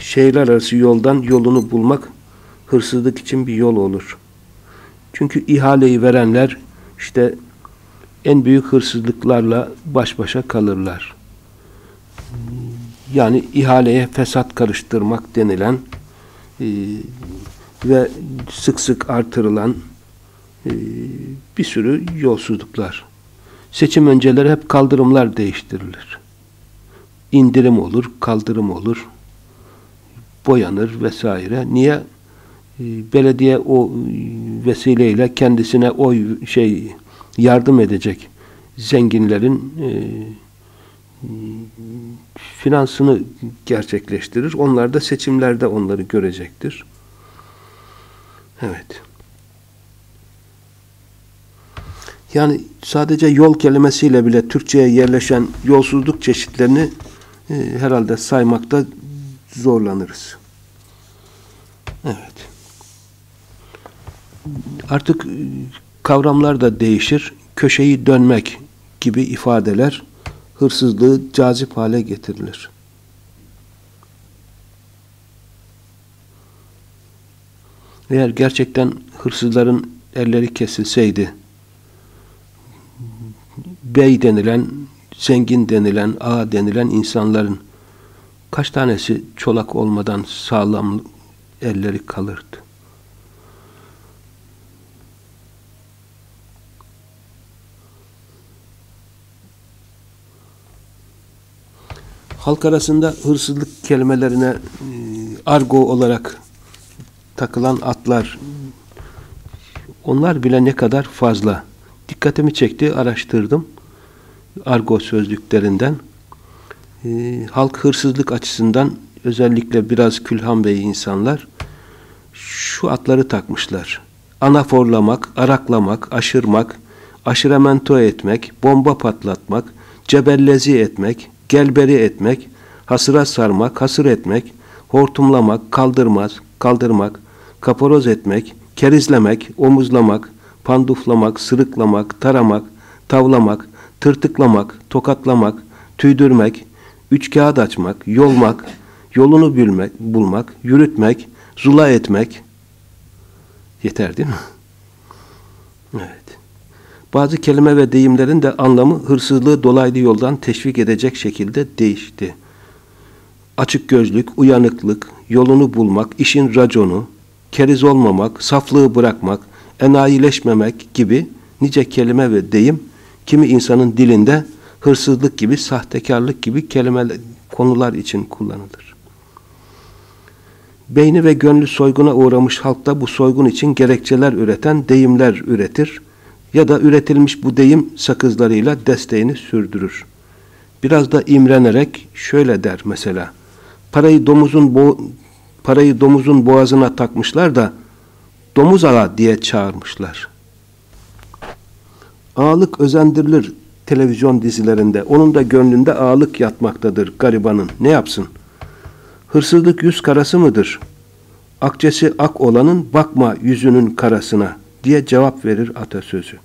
şehirler arası yoldan yolunu bulmak hırsızlık için bir yol olur. Çünkü ihaleyi verenler işte en büyük hırsızlıklarla baş başa kalırlar. Yani ihaleye fesat karıştırmak denilen e, ve sık sık artırılan e, bir sürü yolsuzluklar. Seçim önceleri hep kaldırımlar değiştirilir. İndirim olur, kaldırım olur, boyanır vesaire. Niye? E, belediye o vesileyle kendisine oy şey yardım edecek zenginlerin e, finansını gerçekleştirir. Onlar da seçimlerde onları görecektir. Evet. Yani sadece yol kelimesiyle bile Türkçe'ye yerleşen yolsuzluk çeşitlerini e, herhalde saymakta zorlanırız. Evet. Artık kavramlar da değişir. Köşeyi dönmek gibi ifadeler hırsızlığı cazip hale getirilir. Eğer gerçekten hırsızların elleri kesilseydi, bey denilen, zengin denilen, ağa denilen insanların kaç tanesi çolak olmadan sağlam elleri kalırdı? Halk arasında hırsızlık kelimelerine e, argo olarak takılan atlar onlar bile ne kadar fazla. Dikkatimi çekti, araştırdım. Argo sözlüklerinden. E, halk hırsızlık açısından özellikle biraz külhan bey insanlar şu atları takmışlar. Anaforlamak, araklamak, aşırmak, aşıremento etmek, bomba patlatmak, cebellezi etmek, gelberi etmek, hasıra sarmak, hasır etmek, hortumlamak, kaldırmaz, kaldırmak, kaporoz etmek, kerizlemek, omuzlamak, panduflamak, sırıklamak, taramak, tavlamak, tırtıklamak, tokatlamak, tüydürmek, üç kağıt açmak, yolmak, yolunu bilmek, bulmak, yürütmek, zula etmek. Yeter değil mi? Bazı kelime ve deyimlerin de anlamı hırsızlığı dolaylı yoldan teşvik edecek şekilde değişti. açık gözlük, uyanıklık, yolunu bulmak, işin raconu, keriz olmamak, saflığı bırakmak, enayileşmemek gibi nice kelime ve deyim kimi insanın dilinde hırsızlık gibi, sahtekarlık gibi kelimeler, konular için kullanılır. Beyni ve gönlü soyguna uğramış halkta bu soygun için gerekçeler üreten deyimler üretir ya da üretilmiş bu deyim sakızlarıyla desteğini sürdürür. Biraz da imrenerek şöyle der mesela. Parayı domuzun bo parayı domuzun boğazına takmışlar da domuz ağa diye çağırmışlar. Ağalık özendirilir televizyon dizilerinde. Onun da gönlünde ağalık yatmaktadır garibanın. Ne yapsın? Hırsızlık yüz karası mıdır? Akçesi ak olanın bakma yüzünün karasına diye cevap verir atasözü.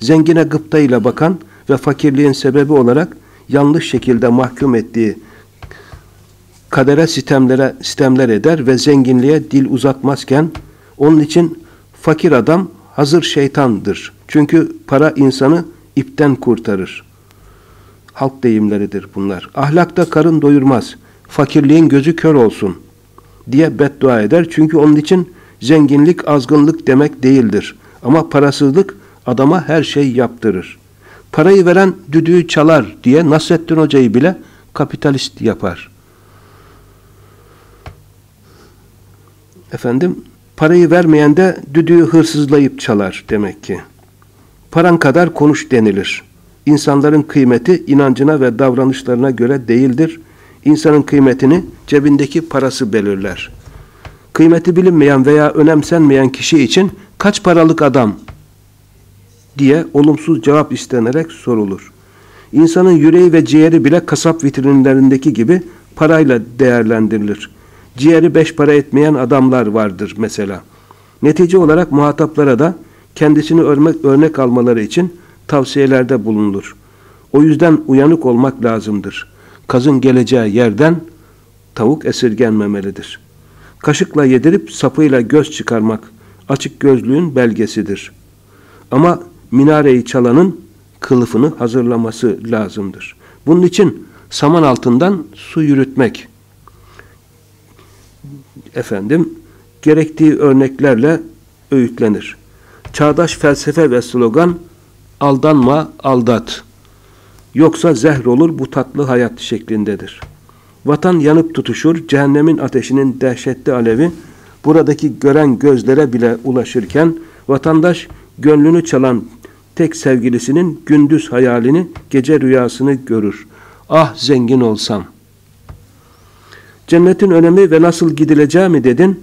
Zengine gıpta bakan ve fakirliğin sebebi olarak yanlış şekilde mahkum ettiği kadere sistemlere sistemler eder ve zenginliğe dil uzatmazken onun için fakir adam hazır şeytandır. Çünkü para insanı ipten kurtarır. Halk deyimleridir bunlar. Ahlakta karın doyurmaz. Fakirliğin gözü kör olsun diye beddua eder. Çünkü onun için zenginlik azgınlık demek değildir. Ama parasızlık adama her şey yaptırır. Parayı veren düdüğü çalar diye Nasrettin Hoca'yı bile kapitalist yapar. Efendim, parayı vermeyen de düdüğü hırsızlayıp çalar demek ki. Paran kadar konuş denilir. İnsanların kıymeti inancına ve davranışlarına göre değildir. İnsanın kıymetini cebindeki parası belirler. Kıymeti bilinmeyen veya önemsenmeyen kişi için kaç paralık adam diye olumsuz cevap istenerek sorulur. İnsanın yüreği ve ciğeri bile kasap vitrinlerindeki gibi parayla değerlendirilir. Ciğeri beş para etmeyen adamlar vardır mesela. Netice olarak muhataplara da kendisini örnek, almaları için tavsiyelerde bulunur. O yüzden uyanık olmak lazımdır. Kazın geleceği yerden tavuk esirgenmemelidir. Kaşıkla yedirip sapıyla göz çıkarmak açık gözlüğün belgesidir. Ama minareyi çalanın kılıfını hazırlaması lazımdır. Bunun için saman altından su yürütmek efendim gerektiği örneklerle öğütlenir. Çağdaş felsefe ve slogan aldanma, aldat. Yoksa zehr olur bu tatlı hayat şeklindedir. Vatan yanıp tutuşur, cehennemin ateşinin dehşetli alevi buradaki gören gözlere bile ulaşırken vatandaş gönlünü çalan tek sevgilisinin gündüz hayalini, gece rüyasını görür. Ah zengin olsam. Cennetin önemi ve nasıl gidileceği mi dedin?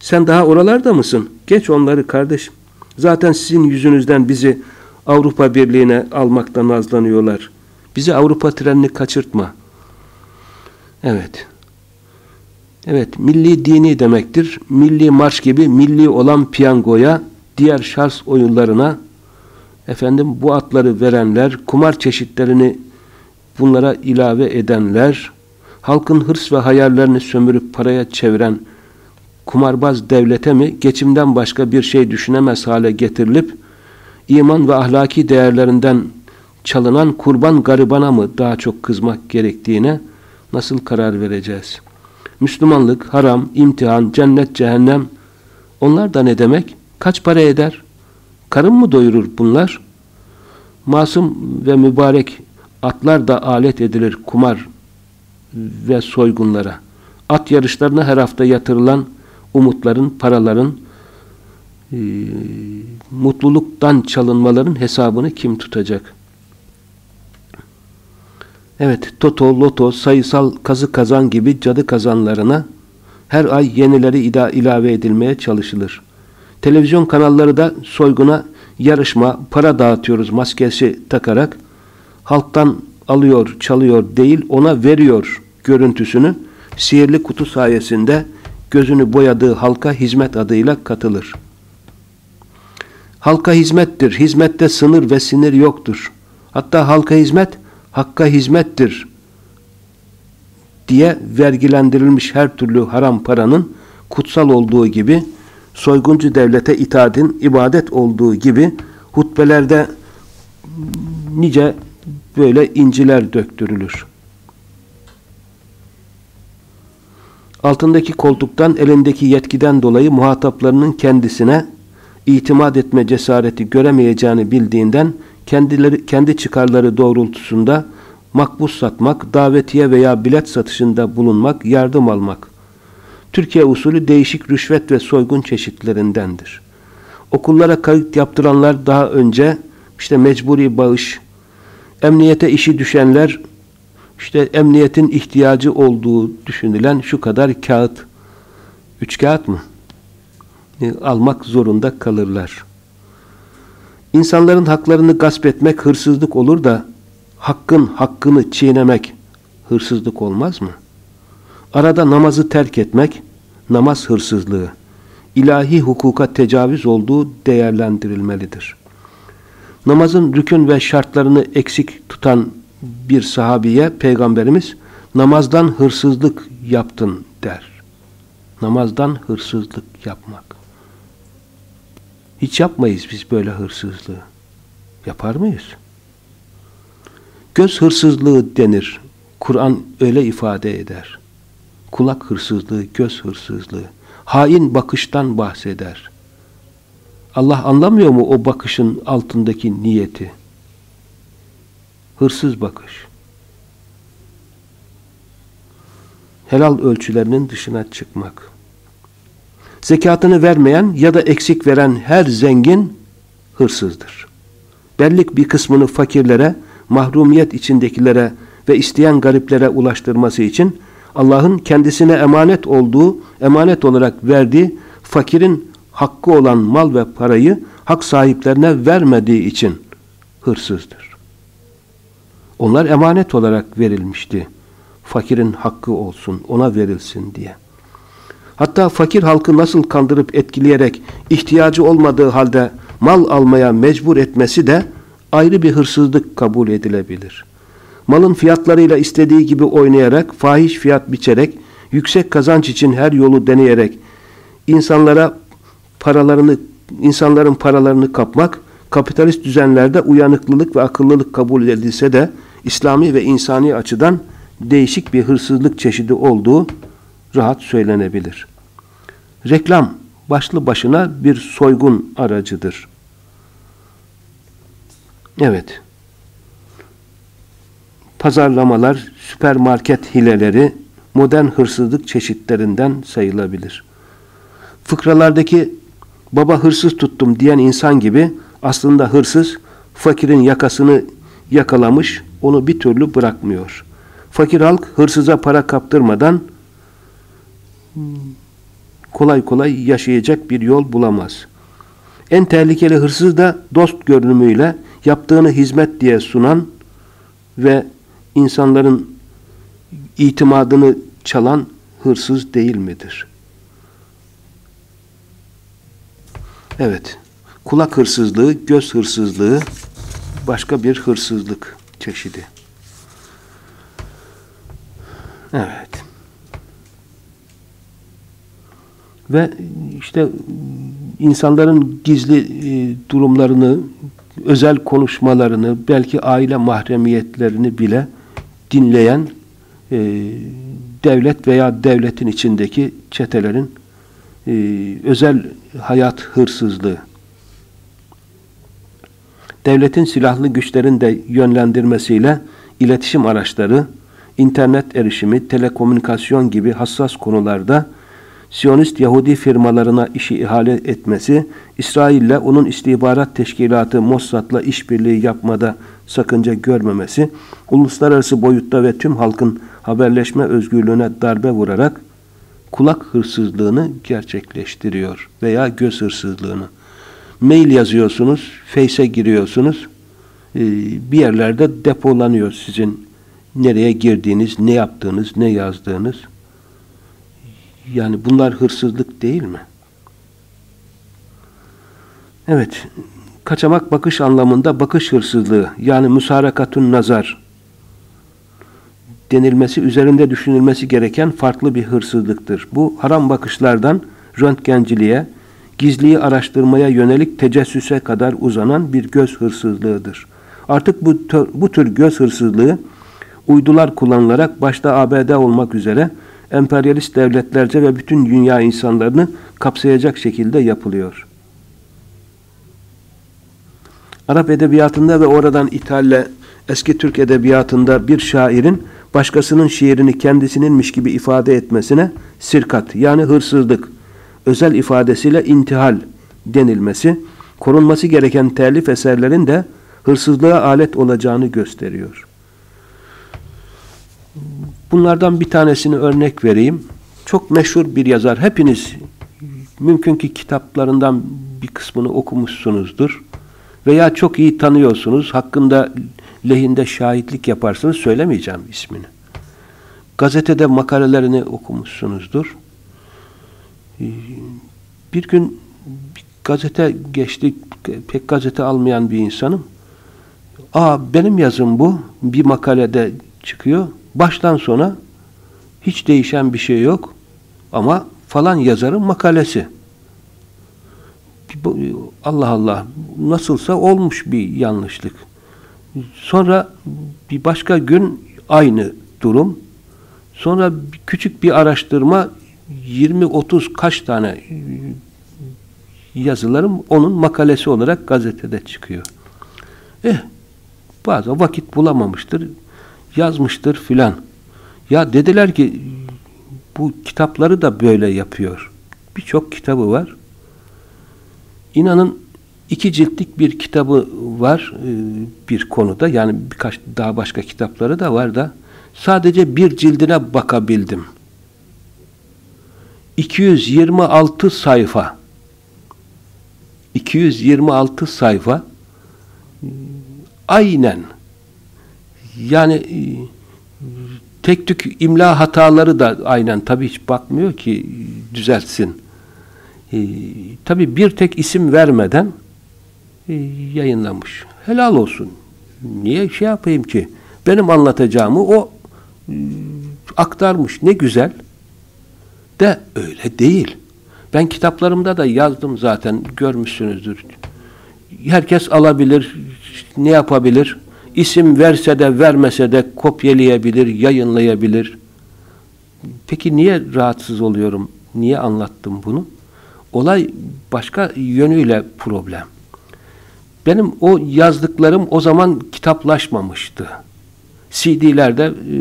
Sen daha oralarda mısın? Geç onları kardeşim. Zaten sizin yüzünüzden bizi Avrupa Birliği'ne almakta nazlanıyorlar. Bizi Avrupa trenini kaçırtma. Evet. Evet, milli dini demektir. Milli marş gibi milli olan piyangoya, diğer şans oyunlarına efendim bu atları verenler, kumar çeşitlerini bunlara ilave edenler, halkın hırs ve hayallerini sömürüp paraya çeviren kumarbaz devlete mi geçimden başka bir şey düşünemez hale getirilip iman ve ahlaki değerlerinden çalınan kurban garibana mı daha çok kızmak gerektiğine nasıl karar vereceğiz? Müslümanlık, haram, imtihan, cennet, cehennem onlar da ne demek? Kaç para eder? Karın mı doyurur bunlar? Masum ve mübarek atlar da alet edilir kumar ve soygunlara. At yarışlarına her hafta yatırılan umutların, paraların, e, mutluluktan çalınmaların hesabını kim tutacak? Evet, toto, loto, sayısal kazı kazan gibi cadı kazanlarına her ay yenileri ilave edilmeye çalışılır. Televizyon kanalları da soyguna yarışma, para dağıtıyoruz maskesi takarak halktan alıyor, çalıyor değil ona veriyor görüntüsünü sihirli kutu sayesinde gözünü boyadığı halka hizmet adıyla katılır. Halka hizmettir. Hizmette sınır ve sinir yoktur. Hatta halka hizmet, hakka hizmettir diye vergilendirilmiş her türlü haram paranın kutsal olduğu gibi soyguncu devlete itaadin ibadet olduğu gibi hutbelerde nice böyle inciler döktürülür. altındaki koltuktan elindeki yetkiden dolayı muhataplarının kendisine itimat etme cesareti göremeyeceğini bildiğinden kendileri kendi çıkarları doğrultusunda makbuz satmak, davetiye veya bilet satışında bulunmak, yardım almak. Türkiye usulü değişik rüşvet ve soygun çeşitlerindendir. Okullara kayıt yaptıranlar daha önce işte mecburi bağış, emniyete işi düşenler işte emniyetin ihtiyacı olduğu düşünülen şu kadar kağıt, üç kağıt mı? E, almak zorunda kalırlar. İnsanların haklarını gasp etmek hırsızlık olur da hakkın hakkını çiğnemek hırsızlık olmaz mı? Arada namazı terk etmek namaz hırsızlığı, ilahi hukuka tecavüz olduğu değerlendirilmelidir. Namazın rükün ve şartlarını eksik tutan bir sahabiye Peygamberimiz namazdan hırsızlık yaptın der. Namazdan hırsızlık yapmak. Hiç yapmayız biz böyle hırsızlığı. Yapar mıyız? Göz hırsızlığı denir. Kur'an öyle ifade eder. Kulak hırsızlığı, göz hırsızlığı. Hain bakıştan bahseder. Allah anlamıyor mu o bakışın altındaki niyeti? Hırsız bakış. Helal ölçülerinin dışına çıkmak. Zekatını vermeyen ya da eksik veren her zengin hırsızdır. Bellik bir kısmını fakirlere, mahrumiyet içindekilere ve isteyen gariplere ulaştırması için Allah'ın kendisine emanet olduğu, emanet olarak verdiği fakirin hakkı olan mal ve parayı hak sahiplerine vermediği için hırsızdır. Onlar emanet olarak verilmişti. Fakirin hakkı olsun, ona verilsin diye. Hatta fakir halkı nasıl kandırıp etkileyerek ihtiyacı olmadığı halde mal almaya mecbur etmesi de ayrı bir hırsızlık kabul edilebilir. Malın fiyatlarıyla istediği gibi oynayarak, fahiş fiyat biçerek, yüksek kazanç için her yolu deneyerek insanlara paralarını insanların paralarını kapmak kapitalist düzenlerde uyanıklılık ve akıllılık kabul edilse de İslami ve insani açıdan değişik bir hırsızlık çeşidi olduğu rahat söylenebilir. Reklam başlı başına bir soygun aracıdır. Evet. Pazarlamalar, süpermarket hileleri modern hırsızlık çeşitlerinden sayılabilir. Fıkralardaki baba hırsız tuttum diyen insan gibi aslında hırsız fakirin yakasını yakalamış, onu bir türlü bırakmıyor. Fakir halk hırsıza para kaptırmadan kolay kolay yaşayacak bir yol bulamaz. En tehlikeli hırsız da dost görünümüyle yaptığını hizmet diye sunan ve insanların itimadını çalan hırsız değil midir? Evet, kulak hırsızlığı, göz hırsızlığı başka bir hırsızlık çeşidi. Evet. Ve işte insanların gizli e, durumlarını, özel konuşmalarını, belki aile mahremiyetlerini bile dinleyen e, devlet veya devletin içindeki çetelerin e, özel hayat hırsızlığı. Devletin silahlı güçlerin de yönlendirmesiyle iletişim araçları, internet erişimi, telekomünikasyon gibi hassas konularda Siyonist Yahudi firmalarına işi ihale etmesi, İsrail'le onun istihbarat teşkilatı Mossad'la işbirliği yapmada sakınca görmemesi, uluslararası boyutta ve tüm halkın haberleşme özgürlüğüne darbe vurarak kulak hırsızlığını gerçekleştiriyor veya göz hırsızlığını. Mail yazıyorsunuz, Face'e giriyorsunuz, e, bir yerlerde depolanıyor sizin nereye girdiğiniz, ne yaptığınız, ne yazdığınız. Yani bunlar hırsızlık değil mi? Evet, kaçamak bakış anlamında bakış hırsızlığı yani müsarakatun nazar denilmesi üzerinde düşünülmesi gereken farklı bir hırsızlıktır. Bu haram bakışlardan röntgenciliğe, gizliyi araştırmaya yönelik tecessüse kadar uzanan bir göz hırsızlığıdır. Artık bu, bu tür göz hırsızlığı uydular kullanılarak başta ABD olmak üzere emperyalist devletlerce ve bütün dünya insanlarını kapsayacak şekilde yapılıyor. Arap edebiyatında ve oradan ithalle eski Türk edebiyatında bir şairin başkasının şiirini kendisininmiş gibi ifade etmesine sirkat yani hırsızlık, özel ifadesiyle intihal denilmesi, korunması gereken telif eserlerin de hırsızlığa alet olacağını gösteriyor. Bunlardan bir tanesini örnek vereyim. Çok meşhur bir yazar. Hepiniz mümkün ki kitaplarından bir kısmını okumuşsunuzdur. Veya çok iyi tanıyorsunuz. Hakkında lehinde şahitlik yaparsınız. Söylemeyeceğim ismini. Gazetede makalelerini okumuşsunuzdur. Bir gün bir gazete geçti. Pek gazete almayan bir insanım. Aa benim yazım bu. Bir makalede çıkıyor. Baştan sona hiç değişen bir şey yok. Ama falan yazarın makalesi. Allah Allah nasılsa olmuş bir yanlışlık. Sonra bir başka gün aynı durum. Sonra küçük bir araştırma 20-30 kaç tane yazılarım onun makalesi olarak gazetede çıkıyor. Eh bazen vakit bulamamıştır yazmıştır filan. Ya dediler ki bu kitapları da böyle yapıyor. Birçok kitabı var. İnanın iki ciltlik bir kitabı var e, bir konuda. Yani birkaç daha başka kitapları da var da sadece bir cildine bakabildim. 226 sayfa 226 sayfa aynen yani e, tek tük imla hataları da aynen tabii hiç bakmıyor ki düzeltsin. E, tabii bir tek isim vermeden e, yayınlamış. Helal olsun. Niye şey yapayım ki? Benim anlatacağımı o e, aktarmış. Ne güzel. De öyle değil. Ben kitaplarımda da yazdım zaten. Görmüşsünüzdür. Herkes alabilir. Ne yapabilir? İsim verse de vermese de kopyalayabilir, yayınlayabilir. Peki niye rahatsız oluyorum? Niye anlattım bunu? Olay başka yönüyle problem. Benim o yazdıklarım o zaman kitaplaşmamıştı. CD'lerde e,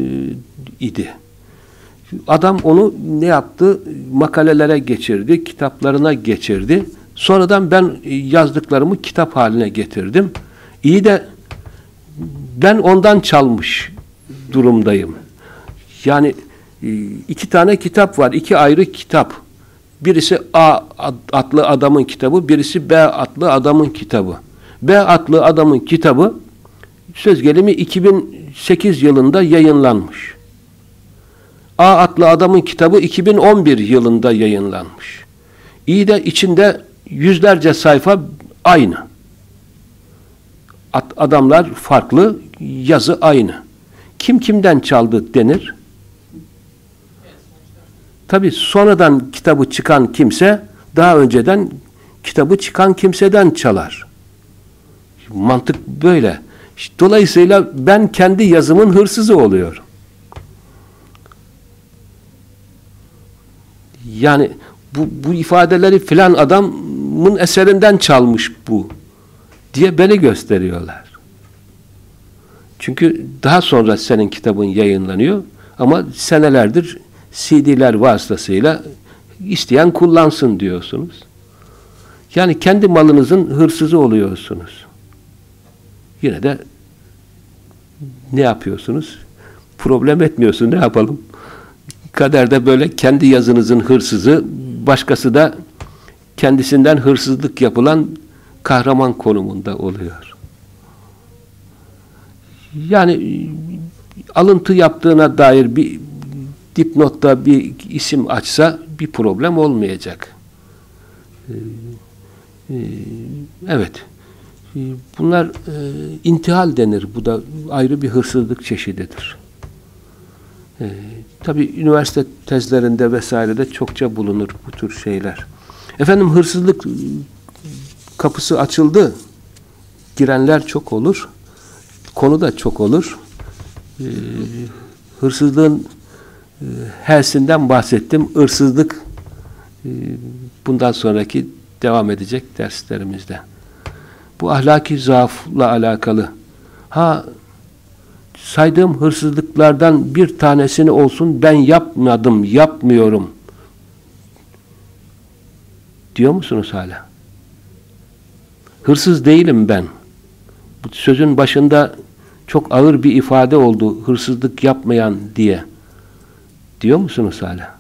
idi. Adam onu ne yaptı? Makalelere geçirdi, kitaplarına geçirdi. Sonradan ben yazdıklarımı kitap haline getirdim. İyi de ben ondan çalmış durumdayım. Yani e, iki tane kitap var. iki ayrı kitap. Birisi A adlı adamın kitabı, birisi B adlı adamın kitabı. B adlı adamın kitabı söz gelimi 2008 yılında yayınlanmış. A adlı adamın kitabı 2011 yılında yayınlanmış. İyi de içinde yüzlerce sayfa aynı adamlar farklı, yazı aynı. Kim kimden çaldı denir? Tabi sonradan kitabı çıkan kimse daha önceden kitabı çıkan kimseden çalar. Mantık böyle. Dolayısıyla ben kendi yazımın hırsızı oluyorum. Yani bu, bu ifadeleri filan adamın eserinden çalmış bu diye beni gösteriyorlar. Çünkü daha sonra senin kitabın yayınlanıyor ama senelerdir CD'ler vasıtasıyla isteyen kullansın diyorsunuz. Yani kendi malınızın hırsızı oluyorsunuz. Yine de ne yapıyorsunuz? Problem etmiyorsun. Ne yapalım? Kaderde böyle kendi yazınızın hırsızı, başkası da kendisinden hırsızlık yapılan kahraman konumunda oluyor. Yani alıntı yaptığına dair bir dipnotta bir isim açsa bir problem olmayacak. Ee, e, evet. Bunlar e, intihal denir. Bu da ayrı bir hırsızlık çeşididir. Ee, Tabi üniversite tezlerinde vesairede çokça bulunur bu tür şeyler. Efendim hırsızlık kapısı açıldı. Girenler çok olur. Konu da çok olur. Ee, hırsızlığın e, hersinden bahsettim. Hırsızlık e, bundan sonraki devam edecek derslerimizde. Bu ahlaki zaafla alakalı. Ha saydığım hırsızlıklardan bir tanesini olsun ben yapmadım, yapmıyorum diyor musunuz hala? Hırsız değilim ben. Bu sözün başında çok ağır bir ifade oldu. Hırsızlık yapmayan diye. Diyor musunuz hala?